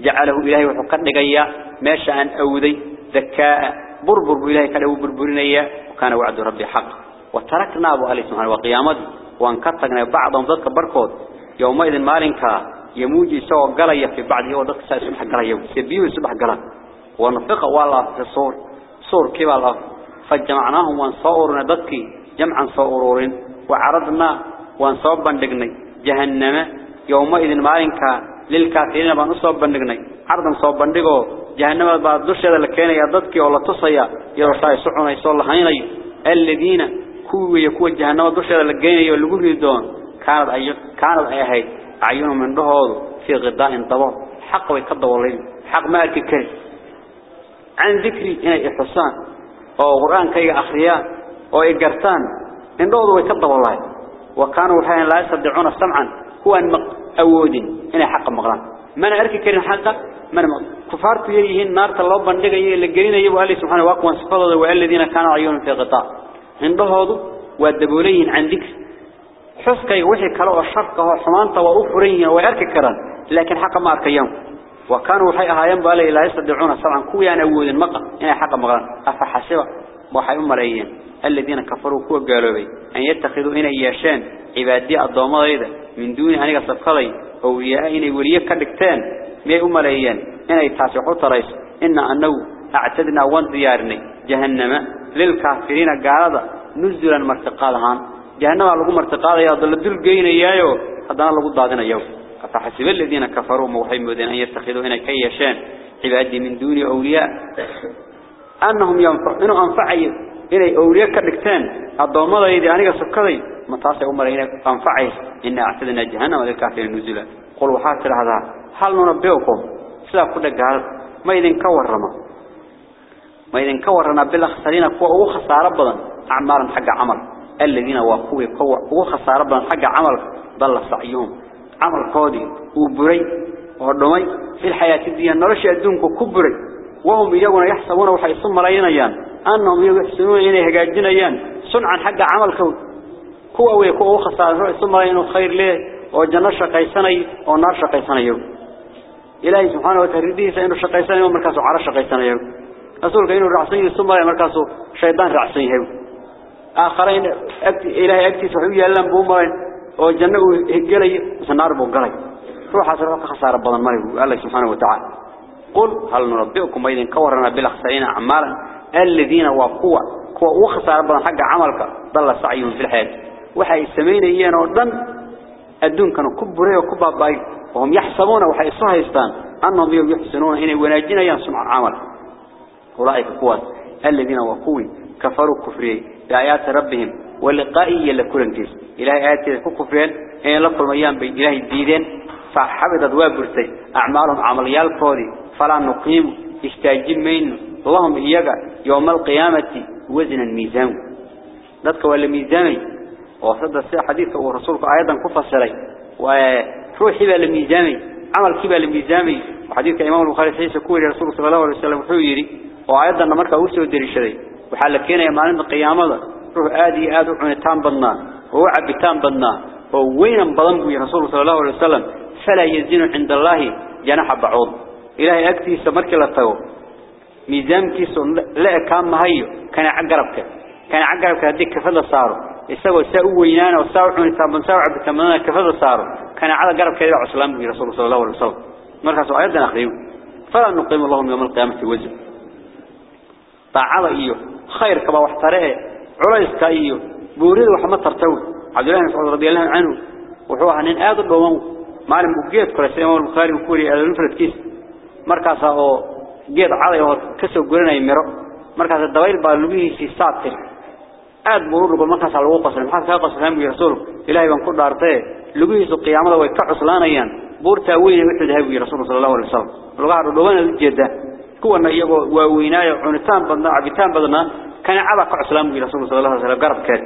جعله إلهي وحقد جيا ماشى أن أودي ذكاء. بربر إلهي كله بربرنيا. وكان وعد ربي حق. وتركنا أبو عليه سبحانه وقيامته. وأن كتجنا بعضهم ذلك بركود يومئذ مالك يموجي سوى قليا في بعضه وذلك سبح قليا سبيه سبح قلا ونفق والله في الصور. صور كيف الله. فجمعناهم وانصورنا ذلك جمعا صورورين. وعرضنا وانصوب بندقني. جهنم. يومئذ مالك للكافرين بنصوب بندقني. عرضا صوب بندقه جهنم بعد دشة لكينا يضدك ولا تصيا. يرساي سحنا يصل هيني الذين كوا يكوا جهنم دشة لكينا يلقون يدون. كانت أي كانت أي هاي عيونهم من دهود في غضاء طبع حق ويقضى والله. حق ما كري عن ذكري هنا إحسان أو قرآن كي أخريان أو إجرتان إن دهود ويقضى والله. وكانوا الحين لا يصدعون سمعا. هو أن أود هنا حق مغران. من أركي كرين حقا؟ من كفارت يهين نار الله بندقية لقرين يبو الله سبحانه وقوان سفضل والذين كانوا عيون في غطاء. عندهضوا والدبولين عن ذكر حسكي وحي كلاو الشرق وحمانته وأفرين ويأركي كران لكن حق ما أركيهم وكانوا حي أهايان بالي لا يستدعون سبعا كويا نود المقا هنا حق مغران أفحسب وحي أمريين الذين كفروا كوا قالوا أن يتخذوا هنا ياشان عبادي الضوامة إذا من دون أن يصفقضي أولياء إني وليا كدكتان مي أمريين إنا يتاسحوا تريس إن أنه اعتدنا وان ديارني جهنم للكافرين قالوا نزلا مرتقالهان. جهنم لغو مرتقال يا ضل دل جين يايو. هذا لغو دادنا يو فحسب الذين كفروا موحين مدين أن يتخذوا هنا كيشان. عبادي من دون أولياء. أنهم ينفع إنه أنفعي إني أولياء كدكتان. الضوامة إذا أنا سكري. متاسع أمرين أنفعي إن أعتدنا جهنم للكافرين نزلا. قل وحاتر هذا. هل ننبئكم؟ سلا كل قال ما إذن كورنا ما إذن كورنا بالأخسرين كوا خسارة بدن أعمالا حق عمل. الذين وقوه كوا خسارة بدن حق عمل. ضل سعيهم. عمل قادي وبري ودمي في الحياة الدنيا. نرشي الدنك كبري وهم يجون يحسبون وحيصم رأينيان أنهم يحسنون إليه هجاجنيان صنعا حق عمل كون كوا ويكوا خسارة ثم رأينه خير له وجنة شقيساني ونار شقيساني إلهي سبحانه وتعالى سإنه شقيساني ومركزه على شقيساني رسولك إنه رعساني ثم مركزه شيطان رعساني آخرين إلهي أكتي سحوية لهم بومرين وجنة هجلي سنار بوغلي روح أسرق خسارة بدن مريم الله سبحانه وتعالى. قل هل نربئكم أيضا كورنا بالأخسرين أعمالا؟ الذين كوا وخسارة بدن حق عملك. ضل سعيهم في الحياة. وحي السمين إيانا ودن الدون كانوا كبري وكباباي. وهم يحسبون وحي الصهيستان أنهم يحسنون إني وناجين ينصنع عمل. أولئك قوات الذين وقوي كفروا كفري بآيات ربهم ولقائي لكل جيس إلهي آيات كفرين إن لكل ميان بين إلهي الديدين. فحبدت وابرتي أعمالهم عمليال كودي فلا نقيم. استاجمين اللهم إياك. يوم القيامة وزن الميزان. ذاتك ولا وصد السيح حديث ورسولك أيضا كفصلي. وروحي بالميزاني عمل كبا الميزاني وحديث إمام البخاري سيسا كوري رسول صلى الله عليه وسلم حويري وأيضا نمرك أوسي ودري شري وحالكينا يمالين القيامة روح آدي آدو عنتان بنا وهو عبتان بنا ووين بضنبه رسول صلى الله عليه وسلم فلا يزين عند الله جناح بعوض إلهي أكتي سمرك لطيو ميزان كيسو لا كان مهيو كان عقربك كان عقربك هديك كفضة صاروا يسوى ساو وينانا وساو عنتان بن ساو عبتان كفضة صاروا كان على قرب كذا عسلام به رسول صلى الله عليه وسلم مركز أيضا أخريو فلا نقيم طاعة إيو خير كما واحترئه عليسك إيو بوريد وحما ترتوي عبد الله بن رضي الله عنه وحوى عن آد الضوان معلم بقيت كل سيما البخاري وكوري هذا المفرد كيس. مركز أو جيد عضي وكسو قرنا يمرو مركز الدوائر بالوبيه في ساتر aad buu ugu markaas lagu qasay maxaa ka qasay nabi rasuul ilaahay baan ku dhaartay lugihiisu qiyaamada way ka cuslaanayaan buurta weyn wuxuu dahay rasuul sallallahu alayhi wasallam lugaha dhawaan u jeeda kuwana iyagoo waa weynaayo cunitaan badna cabitaan badna kana caba ka cuslaan buu rasuul sallallahu alayhi wasallam garabkeed.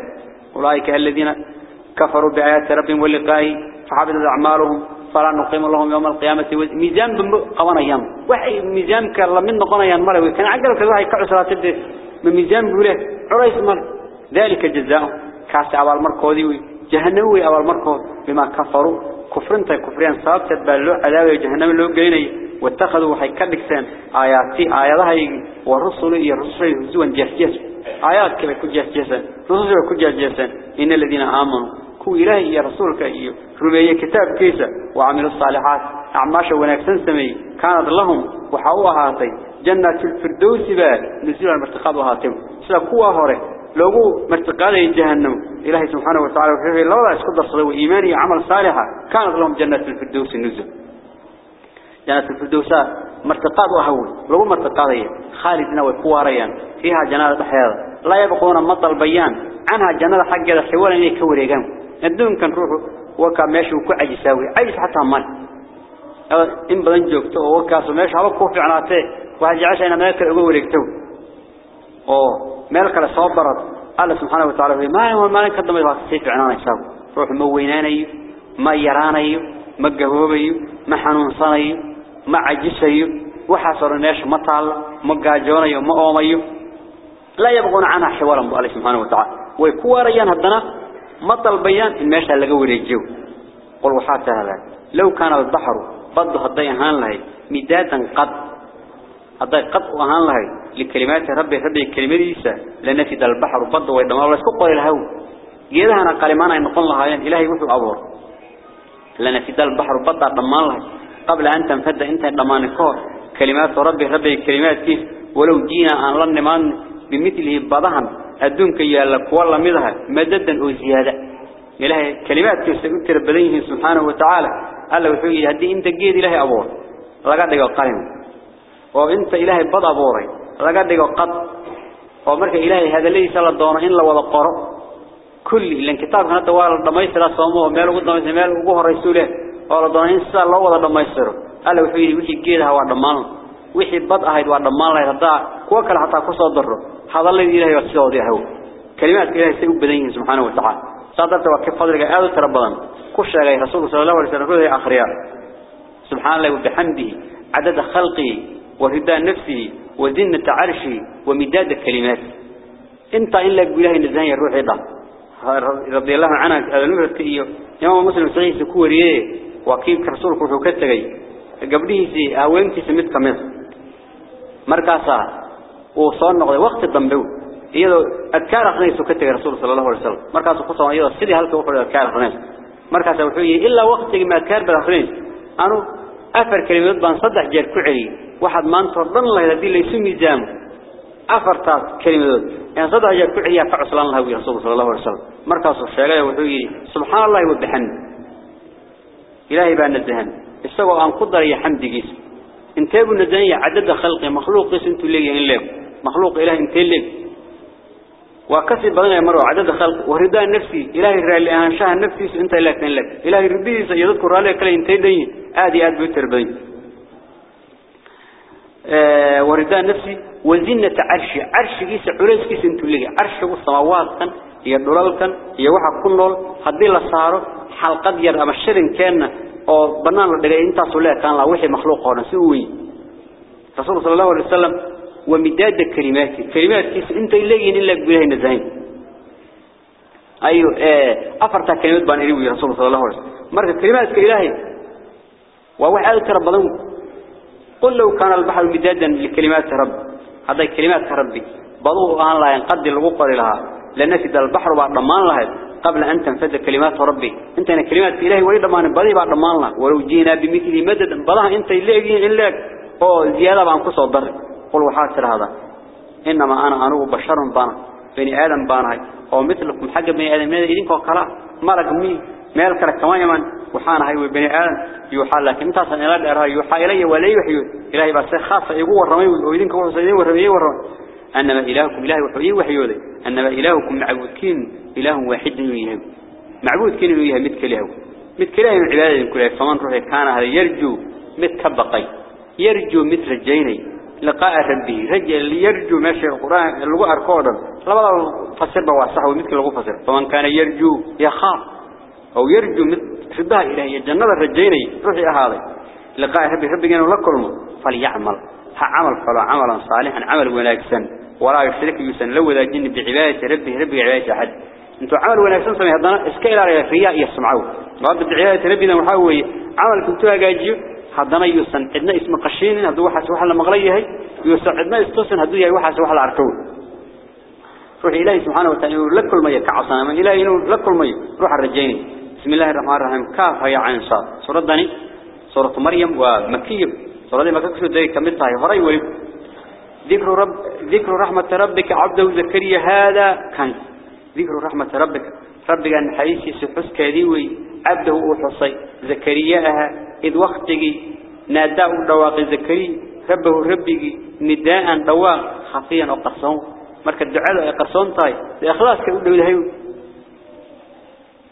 Ulaayika alladina kafaru bi ayati rabbihim wa liqa'i fahabidat a'maluhum فلا نقيم لهم يوم القيامة ميزان قوانا يام وحي ميزان كلا من نقوانا يام مرة كان عقل كذا هاي كعسرة تبدأ من ميزان بوله عريس مر ذلك جزاء كاس أول مركودي جهنمي أول مركود بما كفروا كفرن تا كفرين صاب تبلوا عذاب جهنم لو جيني واتخذوا حي كدكسان آياتي آياتها ورسل يرسل هزوا جسجس آيات كذا كجسجس رسل كجسجس إن الذين آمنوا كو إلهي يا رسولك إيو. رمي كتاب كيسا وعملوا الصالحات. أعماش ونكسن سمي. كانت لهم وحاوها هاتي جنة الفردوس با نزيل المرتقاب هاتم سلا كوا هوري. لوغو مرتقاده جهنم. إلهي سبحانه وتعالى وحيه الله اسكو درسده إيماني عمل صالحة كانت لهم جنة الفردوس النزل. جنة الفردوس مرتقاد وهول لوغو مرتقاده خالدنا وكواريان فيها جنة بحياة لا يبقون مطل بيان عنها جنة حقها حوالا إني كوريقان الدون كان روحه وكا ماشي وكو عجساوي عجس حتى مال. إن بدن جوكتو وكاسو ماشي هبا كوفي عناته. وهجي عشا إنا مالك الأقوى وريكتو. oo meel kale soo barad alla subhanahu wa ta'ala ma yawm maalin ka dambe waa si fiicnaan isagu ruux ma weynaanayo ma gaajoonayo ma oomayo la yabquna anha hiwaran bu alla subhanahu wa ta'ala way ku warayaan hadana ma dalbayaan in meesha laga wareejiyo qol waxa taala law kana al-bahru bad haday ahaan lahayd midadan qad haday qad u ahaan lahayd لكلمات ربي ربي كلمتيسا لنفد البحر بض ويدما الله قول الهو جيدهنا قلمان ان نقول لها الهي وحو ابور لنفد البحر بض ضمان الله قبل أن تنفد أنت ضمان كور كلمات ربي ربي كلمات كيف؟ ولو جينا أن لن نمان بمثله بضهم الدنك يالك والله مدها مددا وزياده إلهي كلمات كيف سألت ربليه سبحانه وتعالى. قال له وحوي هدي. إنت جيد إلهي أبور لقد دقوا قلم وإنت إلهي بض أبوري marka ilaahay hadaladiisa la doono in la wada qoro kulli ilan kitaabkan hadda waa la dhameystira soomo meel ugu dhameystira meel ugu horeyso leh أرضاهن سال الله وضد ما يصير ألا وحيد وحي جيدها وضد ما له وحي بض أهيد وضد ما له هذا كوكل حتى كسر ضره هذا اللي إلهي وسيادي هو كلمات إلهي سيب بدين سبحانه وتعالى صدرت وكيف فضلك هذا تربلا كش على رسول صلى الله عليه وسلم هي آخر يار سبحان الله وبحمده عدد خلقه وهدى نفسه وزنة عرشه ومداد الكلمات انت إلا بله نزاهي الروح ده رضي الله عنه هذا يوم مسلم سعيد سكوريه وكيف كرسولك وحكتغي قبله سي أوينك سميت كمس مركاسا وصار نقضي وقت الضنبو إيضا أذكار أخنيس وكتغي رسول صلى الله عليه وسلم. مركاسا قصوا إيضا سيدي هلك وقل أذكار أخنيس مركاسا وحوية. إلا وقت ما أذكار بالأخنيس أنا أفر كلمات بان صدح جير كعري واحد ما انت رضن الله الذي ليس ميزام أفرتات كلمات يعني صدح جير كعري فعصل الله ورسول صلى الله عليه وسلم. مركز الشيغاية وحوي سبحان الله وبحمد إلهي بأن الدهن استوى أن قدر يا حمد جيس. انتابوا النزانية عدد خلقه مخلوق قيس انتو ليه إن ليه مخلوق إله انتين ليه وكسب بدنا مروا عدد خلق. ورداء نفسي إلهي الرالي أنشاء النفسي أنت إلهك لك إلهي ربيه سيذكر كلا انتين دين آدي آد بيتر بين آه ورداء نفسي وزنة عرشي عرشي كيس عريس كيس انتو لغي عرشي السماوات كان هي الدولال هي واحد كنول. هدي لصارو حلقة ير أما الشرين كان أو بنان لدغي انتا صلاة كان لا وحي مخلوق هنا سوي رسول صلى الله عليه وسلم ومداد كلماتي كلمات كيس انت إليين إلا قبلها نزاين أيوه آه أفرتها كلمات بان إليه رسول صلى الله عليه وسلم. مرة كلمات كإلهي. وواحد ترى بضم قل لو كان البحر مدادا لكلمات رب هذا كلمات ربي. بضوء أن لا ينقد الوقر لها لنفد البحر بعد ضمان قبل أن تنفذ كلمات ربي. أنت أنا كلمات إلهي ولي ضمان بضي بعد ضمان ولو جينا بمثل مدد بضها أنت إليه إلاك أو زيادة عن قصة الضر. قل وحاسر هذا. إنما أنا أنو بشر بانا بني آدم بانا أو مثلكم حق بني آدم. ماذا إذنك وكلا مالك مين مالك لك كمان يمن. وحانا هاي بني آدم. يوحى لك انت أصلا الأرها يوحى إلي ولا يوحي إلهي بس خاصة يقول الرمي. وإذنك وحسيدين والرمي والرمي أنما إلهكم إلهي وحيي وحيودي أنما إلهكم معبودكين إله واحد ويهم معبودكين ويهم مثل إله مثل إله من عبادة كلها فمن روحي كان هذا يرجو مثل بقي. يرجو مثل الجيني لقاء ربه رجل يرجو ماشي القرآن اللغة أركودا لما فسر بواسحه ومثل اللغة فسر. فمن كان يرجو يخاف أو يرجو مثل شبه إلهي الجنة الرجيني روحي هذا. لقاء ربي ربي قالوا لكم فليعمل. عمل فلا عملا صالحا عمل وناكسا ولا يشرك يسن لو ذا جن بعبادة ربه ربي عبادة أحد. أنتوا عمل وناكسا سمي هذا اسكيل على رياء يسمعوا. رب بعبادة ربنا محاوي عمل كنتوا جاجيو هذا يسن. عندنا اسم قشين هذا واحد واحد لما غليه يسن عندنا استوسن هذا يا واحد واحد عركون روح إلهي سبحانه وتعالى لك كل ما يكعصنا من إلهي لك كل ما روح الرجيني. بسم الله الرحمن الرحيم. كاف هي عين صاد. سورة دني سورة مريم ومكية. سورة دي مكة كسر كملتها هراي ولي. ذكر رب ذكر رحمة ربك عبده زكريا هذا كان ذكر رحمة ربك. ربك أن حيثي سحس كذيوي عبده وحصي زكرياها. إذ وقتك ناداه دواق زكريا ربه ربك نداء دواق خفيا وقصون. مركز الدعاء قصون طاي. لإخلاص كأوله الهيو.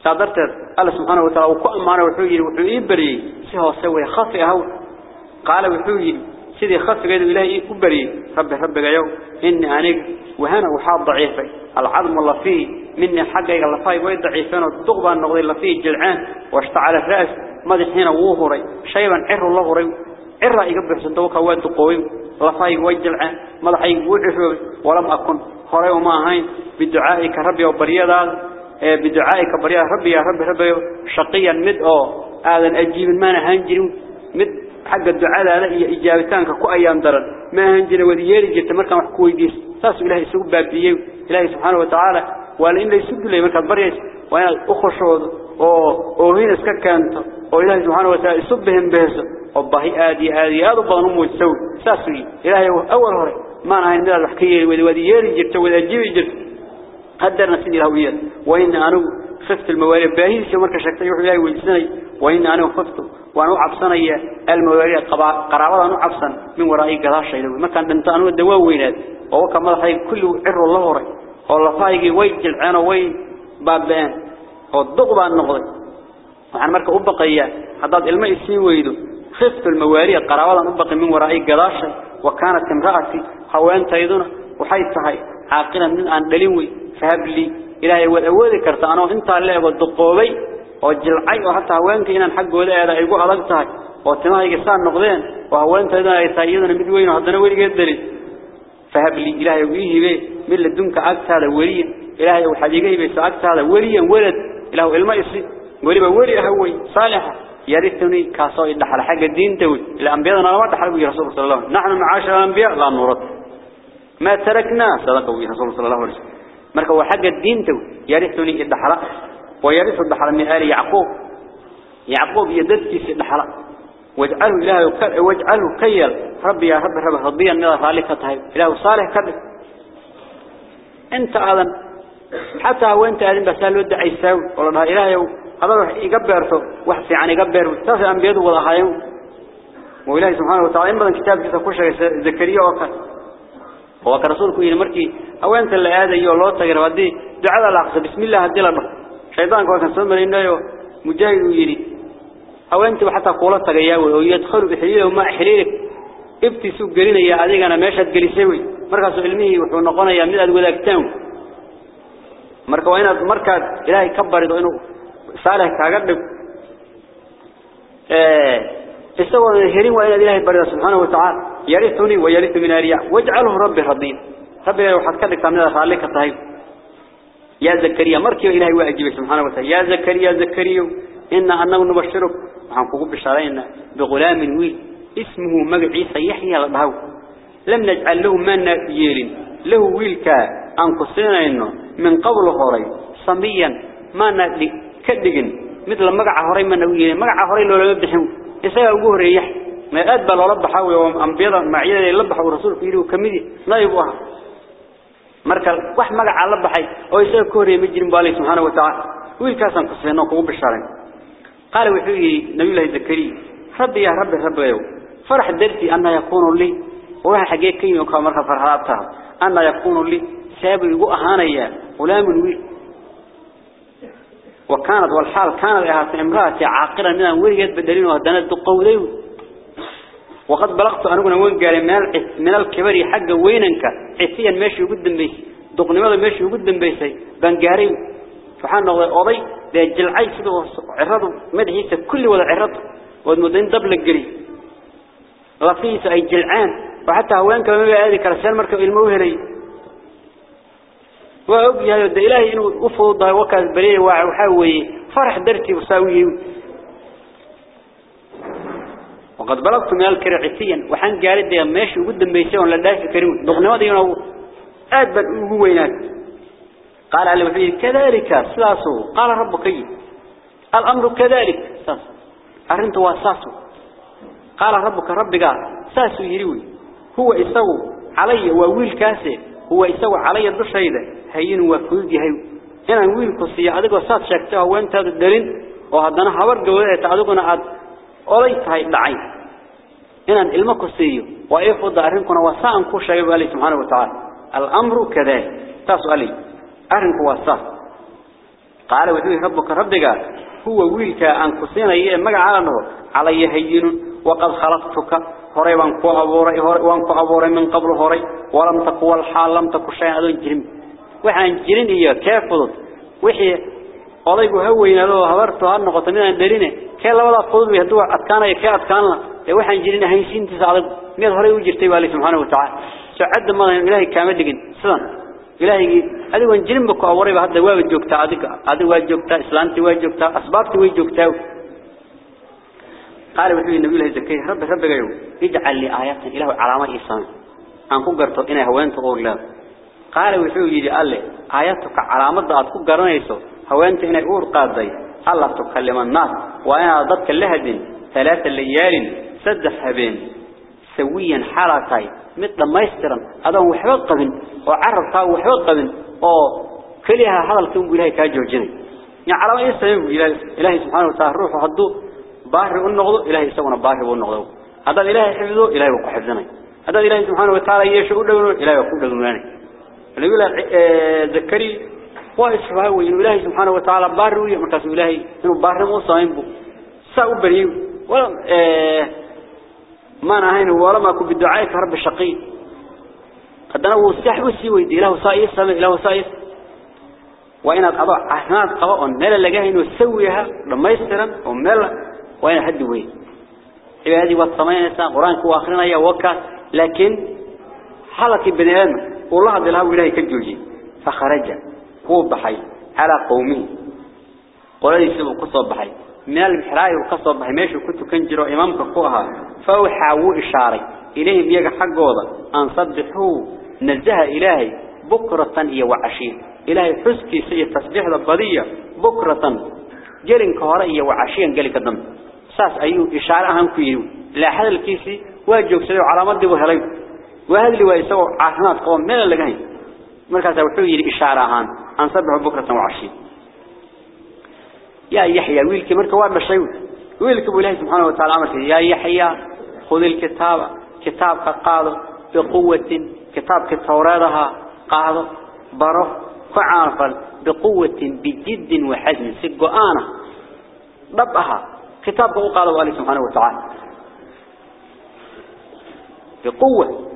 صادرت الله سبحانه وتعالى وكأن معنا وحوي وحوي بري سهو سوي خفي هو. قال وحوي سيدي خفي قيد إلهي بري رب رب يوم. إني أنيق وهنا وحاب ضعيفي. العظم الله فيه مني حقا الله فيه ويد ضعيفين والضغبة النقضي الله فيه جلعان. واشتعل الرأس مدحين ووهري شيبا عر الله هري عر يقبح صندوق واد قوي الله فيه ويد جلعان. مدحي وعفوي ولم أكن هري وما هين. بدعائك ربي وبريادات بدعائك بريا ربي يا ربي ربي شقيا مد. أو هذا أجيب ما نهنجر مد. حق الدعاء لا إجابتانك كو أيام درن. ما هنجر ودياري جرت مركا محكوي ديس ساس إلهي سوق بابيه إلهي سبحانه وتعالى. ولا إن يسد لي مركا بريس. وأنا أخشود أو أو هنا اسكا أو إلهي سبحانه وتعالى يسبهم بهس وبهي آدي آدي هذا بضنم ويتسوي ساسي إلهي أول هري. ما نهين من الحكية ودياري جرت ودياري جرت قدرنا سيدي الهويات وإن أنا خفت الموالي باهي شو مركز شكتي وحي الله ويسني وإن أنا خفت وأنا عبصني الموالي قرابة أنا عبصن من ورائي قلاش شيء. ما كان أنت أنا الدواوينات وهو كان مضحي كله عر الله ري والله فايقي ويجل أنا وي بابان والضغبة النقضي وعن مركز أبقية حضاد الماء السين ويدو. خفت الموالي قرابة أنا أبقي من ورائي قلاش وكانت امرأتي هوان تيدنا وحيثها عاقلا من أن دلوي فهب لي. إلهي والأولي كرت أنا أنت اللي والدقوبي وجلعي وحتى هوانك إن الحق ولا هذا يقول ألقتها وتناهي قصان نقدين وهوانت إذا يسايدنا مدوين وحدنا ولي قدري فهب لي إلهي وإيه بي من لدنك عكس هذا وليا إلهي وحديقي بيس عكس هذا وليا ولد إله إلما يصي ولي بولي هوي صالحة يرثني كاسوي دحل حق الدين توي الأنبياء أنا ما دحل رسول الله صلى الله عليه وسلم نحن معاشر الأنبياء لا نرد ما تركنا صدق رسول الله صلى الله عليه وسلم marka waa xagga diinta yarithuni idhaxala ويرث الدحر من آل يعقوب. يعقوب يدد في الدحر واجعله إله يكال واجعله كيل. ربي يا رب رب خضي النظر ذلك طيب. إله صالح كبه أنت أعلم حتى هو أنت أعلم بس هل ودع يساوي قال الله إله يقبر يعني يقبره وحسي عن يقبره. تفع عن بيده ولا حيوه وإله سبحانه وتعالى إما كتاب كتاب كتاب زكريا وكال هو كرسولك إلى مركي. أو أنت اللي هذا يقول الله تقرب دعاء الله. بسم الله هدي الله شيطان كان سمر إنه مجاهد ويري أو أنت وحتى قولت تجياه ويدخل بحليله وما حليلك adigana meeshaad gelisay wey markaasuu ilmihii wuxuu noqonayaa mid aad wadaagtaan marka waa inaad markaad ilaahay ka barido inuu saalix kaaga dhig isagoo helin waa inaad ilaahay barido subxaanahu watacaala yarithuni wayarithu min aaliya wajcalhu rabbi radiya rabbiga waxaad ka dhigtaa midaad raalli ka tahay يا زكريا مركي إلهي واجب سبحانه وتعالى. يا زكريا زكريا إن أنه نبشرك. وحنقوق بشارين بغلام ويل اسمه مقعيس يحيى لدهو لم نجعل له من ييل له ويلك أنقصنا إنه من قبل هوري. صميا ما نقل كدقن. مثل مقع هوري من ويل مقع هوري لو لم يبدحن إساء أقوه ريح. ما أدبل ولبح وأنبيضا معيدا يلبح ورسول في إله كميدي. لا يبوها. Marka wax magaca la baxay oo isaga ku horeeyay jirin baalay subhanahu wa ta'ala wiilkaasan ku seenno kugu bishaaray qaal wuxuu yiri nabi ilaahay zakari rabbi ya rabbi rabbiyo farx darti anna yakunu li waxa xagee ka yimid ka marka farxaabta anna yakunu li sababu igu ahaanaya ulaamin wiil وكانت والحال كانت لها امرأة عاقرة من وليد بدلين وهدنا الدقودين وقد بلغت أنا قلنا وين قال من من الكبري حق وينك. عثيا ماشي قدام بيس. دقني ماذا ماشي قدام بيسي. بنجاري فحنا قضي ده جلعي سدوا عرضوا مدهيس كل ولا عرض. والمدين دبل الجري رفيس أي جلعان. وحتى هوانك ما هذه كرسال مركب الموهري وأبي هذا. إلهي إنه أفضل. وكاز بريه وحاوي فرح درتي وساوي وقد بلغت من الكرعتيا وحن جارد يا ماشي قدام بيسون لا داش كريم. دغنوا دي انه ادبل ugu weynaad قال على فيه كذلك سلاسو قال ربك الأمر كذلك. ساس أرنت واساسو قال ربك ربك ساسو يريوي هو يسوي علي وويل كاسه هو يسوي علي دشيده هين وفود yahay inaan wiilku siiyo adigoo saad sheegtay haweentaada darin oo haddana habar gawada adiguna aad oday tahay dhacay inaan ilmo ku siiyo waa ay fudda arrinkuna waa saan ku sheegay wali subhanahu wa ta'ala al-amru kadhalik tasali arrinku waa saa qaala wuxuu rabbuka rabbiga huwa wiilka aan ku siinayo calay hayyin waqad khalaqtuka horay waan ku abuuray horay waan ku abuuray min qabl horay walam taqwal hal lam taku shay adoon jirin waxaan jirin iyo keefudud wixii قالوا يقول هو ينال الله ورثه عن قطنين الدرينة كلا ولا فضل به دوا أتكان يك أتكان لا يروح عن جرينة هنسين تسعة مئة هري وجرتي بالي سبحانه وتعالى سعد ما إله كامل دين سلام إله هذا وان جرين بقى وري بهذا واجب جوكتا هذا هذا واجب جوكتا إسلام تواجب جوكتا أسباب تواجب جوكتا قال بسم النبي الله زكي رب رب جيو يجعل لي آيات إله علامة إسلام عن كبرت إنا وين تقول لا قال بسم الله آياتك علامة ضاد كبرنا إسلام هوين تهنا أور قاضي الله تكلم الناس. وأنا ضدك لهدين. ثلاثة ليال سدح هبين سويا حالتاي مثل ما يسترن هذا هو حبط قبن. وعرفها وحبط قبن. أو كلها هذا الكلام إلهي كاجو جني. يعني على ما يستلم إلهي سبحانه وتعالى روح وحدو باهر النقض إلهي سونا باهر النقض هذا إلهي حفظه إلهي وحفظنا هذا إلهي سبحانه وتعالى يشاء دونه إلهي وكل دونه اللي يقول ذكري وإسفها وإنه إلهي سبحانه وتعالى باهر ويمكاس إلهي. إنه باهر موصائم بو. سأو بريو. ولا آه ما نهين ولا ما كن بدعائك رب الشقي. قد أنا السوي دي له صائص سمع له صائص وإن أضع أحناد قواء ملا لقاه إنه يسويها لما يسترن وملا وين حد وين هذه والثمانية سنة قرآن كو آخرين أي وكا لكن حلق بني آدم. والله ذي الله إلهي كالجوجي فخرج. هو بحي على قومه قرآن يسيبه قصة بحي. من المحراي وقصة بحي. ماشي كنت كنجروا إمامك فوقها فأوحاوا إشاري. إليهم حق وضع أن صدحوه نزه إلهي بكرة إيا وعشين إلهي حسكي سيء تصبيح البضية. بكرة. جرين كهرائية وعشين قالك الدم ساس أيو إشارة أهم كيرو لا حد الكيسي. واجوك سيدو علامات دي وهليو. وهذا اللي ويسوع عهنات قوم. من اللي جاي مركز وحوي إشارة هان أنصبح بكرة وعشين يا يحيى ويلك مركز واد بشيء ويلك بالله سبحانه وتعالى أمر يا يحيى خذ الكتاب كتابك قاض بقوة كتابك التوراة قاض بره فعافل بقوة بجد وحزم سجآنة ضبها. كتابك قال الله سبحانه وتعالى. بقوة.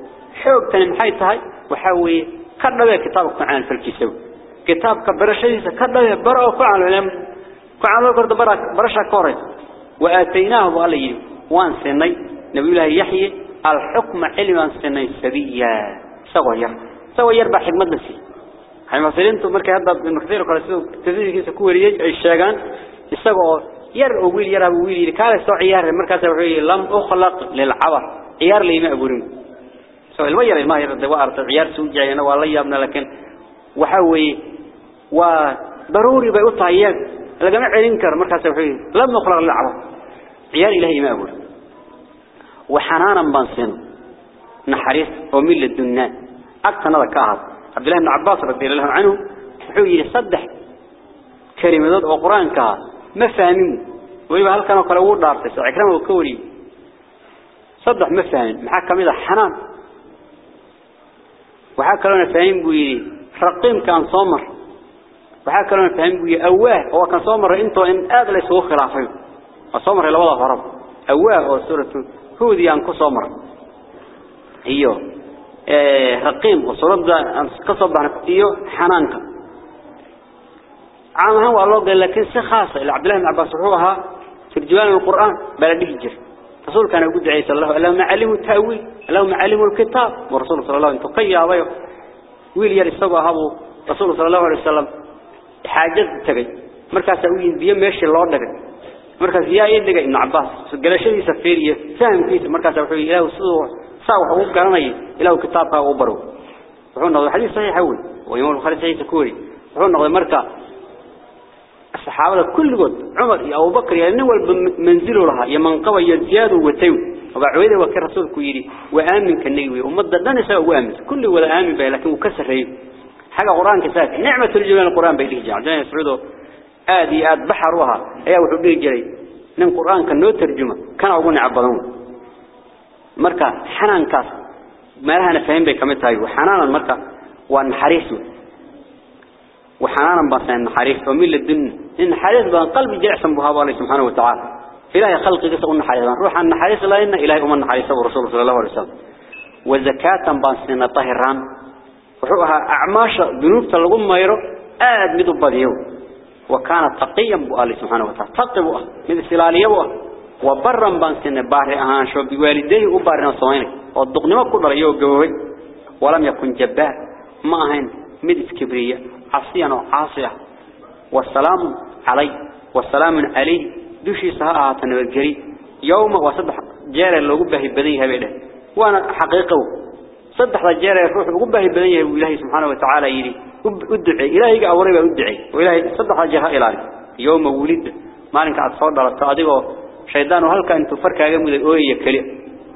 حوق تاني محيطها وحاوي كرنا كتابك عن فالكسو كتابك برشيسة كرنا برا وفعل علم. كعمل قرد برا برشا كوري. وآتيناه بالله وان سني. نبي الله يحيى الحكم علما سني سبيا. سوى ير سوى يربح حكمة نسي هاي مثلا أنتم مركز هذا من كثير قال سو تزيد كيس كوري الشجان يسوى ير ويل ير ويل كان سو عيار مركز وحي لم أخلق للعبر عيار لي ما أقولون سو الوير ما يرد وارد عيار سو جاينا والله يابنا لكن وحوي وضروري بيقطع عيار لقنا عين كر مركز وحي لم نخلق للعبر عيار إلهي ما أقول. وحنانا بنسن نحرس ومل الدنيا أكثر هذا كهذا عبد الله بن عباس رضي الله عنه وحوي يصدح كلمة القرآن كهذا ما فاهمين. ويبقى هل كانوا قالوا دارتس عكرمه وكوري صدح ما فاهم محكم إذا حنان. وحكى لنا فاهم بويري. رقيم كان صمر وحكى لنا فاهم بويري أواه هو كان صمر إنتو إن أغلى سوى خلافه. وصمر إلى وضع فرب. أواه هو سورة هودي أنكو صمر إيوه. آه رقيم. وصورة قصب عن إيوه حنانك. عامها والله قال لكن سي خاصة. إلى عبد الله بن عباس وحوها ترجمان القرآن بلد الجر رسول كان يقول عيسى الله اللهم علموا التأويل اللهم علموا الكتاب. ورسول صلى الله عليه وسلم ويل يري سوى هذا رسول صلى الله عليه وسلم. حاجة تجي مركز أوين بيم ماشي الله دقي مركز يا يدقي ابن عباس. قال شيء سفيرية فهم كيس. مركز وحوي إله سوى سوى حقوق قرني إله كتابها وبرو وحنا الحديث صحيح أول ويوم صحيح تكوري وحنا مركز. الصحابة كل قد. عمر يا أبو بكر يا نوال منزله لها. يا منقبة يا زياد وتيو. وبعويده وكر رسول كويري وآمن كالنيوي ومضى سوى وآمن كل ولا آمن به لكن وكسر حاجة قرآن كسات نعمة الجمال القرآن بيليه جعل جاي يسعده. آدي آد بحر وها. أيه وحبيه جري. نم قرآن كان ترجمة. كان أقول عبدون مركا حنان كاس ما لها نفهم بكمتها وحنانا مركا. وانحريسه وحنانا بسان حريف وميل الدنيا إن حريص بان قلبي جعسا بها الله سبحانه وتعالى. إلهي خلق قصة أن حريص روح أن حريص لا إن إلهي أمن حريص ورسول صلى الله عليه وسلم. وزكاة بان سنة طهران وحوها أعماش ذنوب تلقم ميرو آد مدو بديو وكان تقيا بأله سبحانه وتعالى. تقبوا من سلالية وبرا بان سنة باري أهان شو بوالديه وبارنا صوينك والدقنما كل رأيه قوي. ولم يكن جبار. ما هين. مدس كبرية. عصيا وعاصية والسلام علي والسلام عليه. دوشي سهاء تنبجري يوم وصدح جارة اللي قبه بدنيها بيده. وأنا حقيقه صدح الجارة يروح قبه بدنيها وإلهي سبحانه وتعالى يلي. ادعي إلهي أولي ادعي وإلهي صدح الجهة إلهي. يوم ولد. مالك أتصور على التعديق شيطان وهلك أنت فرك أجمد الأوية كلي.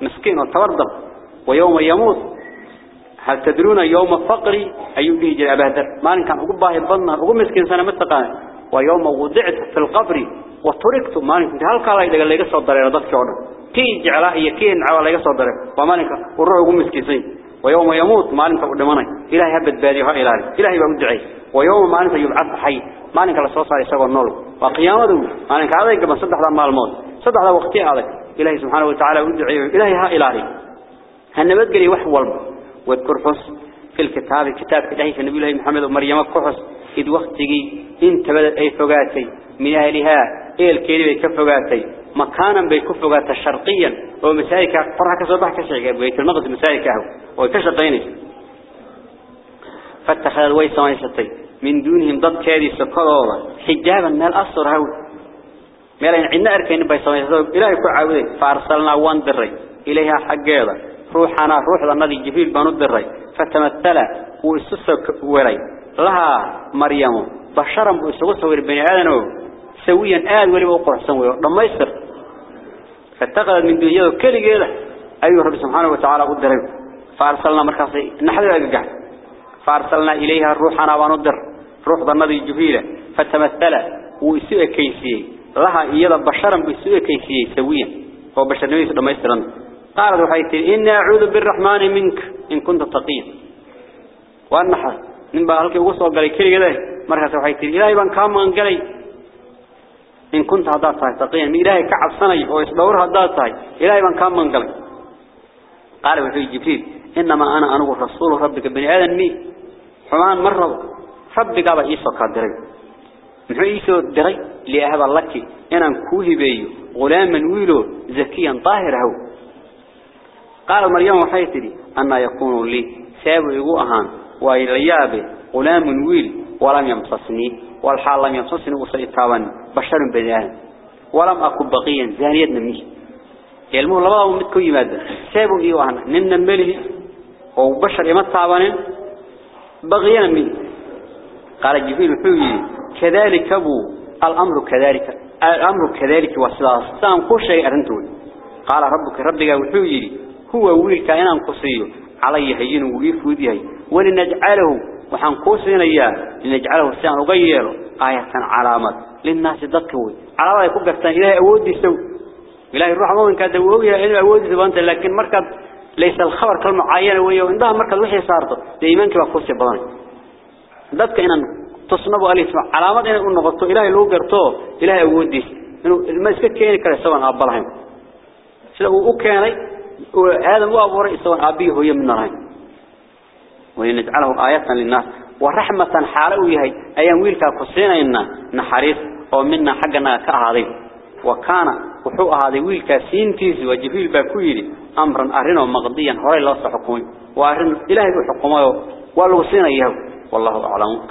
مسكين وتوردم ويوم يموت. هل تدرون يوم فقري؟ أيوب به جل أبهدر ما كان أقول باهي الظن أقول مسكين سنة متقان ويوم وضعت في القبر. وتركت ما كنت هل قال إذا قال لي قصة ضرر ضدك عنا كي جعلا هي كي نعوى لي قصة ضرر وما نك والروح أقول مسكين ويوم يموت ما نك قدمنا إلهي هبت باديها إلهي. إلهي بأدعي ويوم ما نك يبعث حي. ما نك الله عليه وسلم وقيامته ما نك هذا يقبل صدح ذا مال الموت صدح ذا وقتي هذا. إلهي سبحانه وتعالى ودعي إلهي ها إلهي. هنبت قلي وحول واذكر حس في الكتاب. كتاب إلهي في النبي محمد ومريم. كحس إذ وقتي انت بدأت أي فقاتي. من أهلها. إيه الكلمة كفقاتي مكانا بيكفقات شرقيا. ومسائك فرحة كصباح كشعي بيت المقدس مسائك وكشقيني فاتخذ الويس ويستي من دونهم ضد كادي سكروا حجابا من الأسر هاو ميلا عندنا أركين بيسوي إلهي كعاودي فأرسلنا وان دري. إليها حقيقة روحنا روح النبي جبريل بنو دري. فتمثل وإسس وري لها مريم. بشرا بإسس ور بني آدم سويا آد ولي وقرح سوي لما يصير فاتخذ من دنيا كل جيلة أيها رب سبحانه وتعالى قدره فأرسلنا مركزي. نحن الجحد فأرسلنا إليها روحنا ونضر روح النبي جبريل. فتمثل. وإسس كيسي لها إيضا بشرا بإسس كيسي سويا. هو بشر نبي لما يصير قالت وحيتي إني أعوذ بالرحمن منك. إن كنت تقيا. وأنحى من بقى وصل قال كل كده مركز وحيتي إلهي بان كام من قال إن كنت هذا تقيا من إلهي كعب سنة ويصدور هذا تاي إلهي بان كام من قال قال وحي جبريل إنما أنا أنا رسول ربك بني آدم مي حمان مرة ربك أبا إيسا قدري محو إيسا دري لأهب لك إن كوه بيو. غلاما ويلو. زكيا طاهره قال مريم وحيتري أن يكون لي سابع يقوهان وإليابه غلام ويل. ولم يمسسني والحال لم يمسسني وصيطابا بشر بنيان ولم أكن بقيا زانية نميه يلمه لبضا ومدكو يمادا سابوا إيوانا نن مله وبشر يمتعبان بغيا نميه قال جبريل حوي كذلك أبو. الأمر كذلك. الأمر كذلك وصلاة سام كل شيء أرنتون. قال ربك ربك وحوي هو ويل كائنا قصيه علي هين ويفوديه ولنجعله وحن قوسنا إياه لنجعله سان وغيره. آية علامات. للناس ذكوي علامة يكون قفتان إلهي أودي سو. إلهي الروح مؤمن كان دووية إنه أودي سبانته لكن مركب ليس الخبر كالمعاينة ويا. وإنها مركب وحي صارته. دايما كما قوسي بضاني ذاتك إن تصنبوا أليه اسمع علامات إنه نغطوا إلهي لو قرطوه إلهي أودي. إنه المسكة كيني كلا سواء أبالهم سلو أكيني هذا هو أبو رئيس سواء أبيه هو يمن رهين ولنجعله آية للناس. ورحمة حاله يهي أيام ويلك قصينا إنا نحريص ومنا حقنا كهذه وكان وحوء هذه ويلك سينتيز وجبيل باكويري أمرا أرنه مقضيا هراي الله سحكمه وأرن إلهي حكمه والوصينا إياه والله أعلم.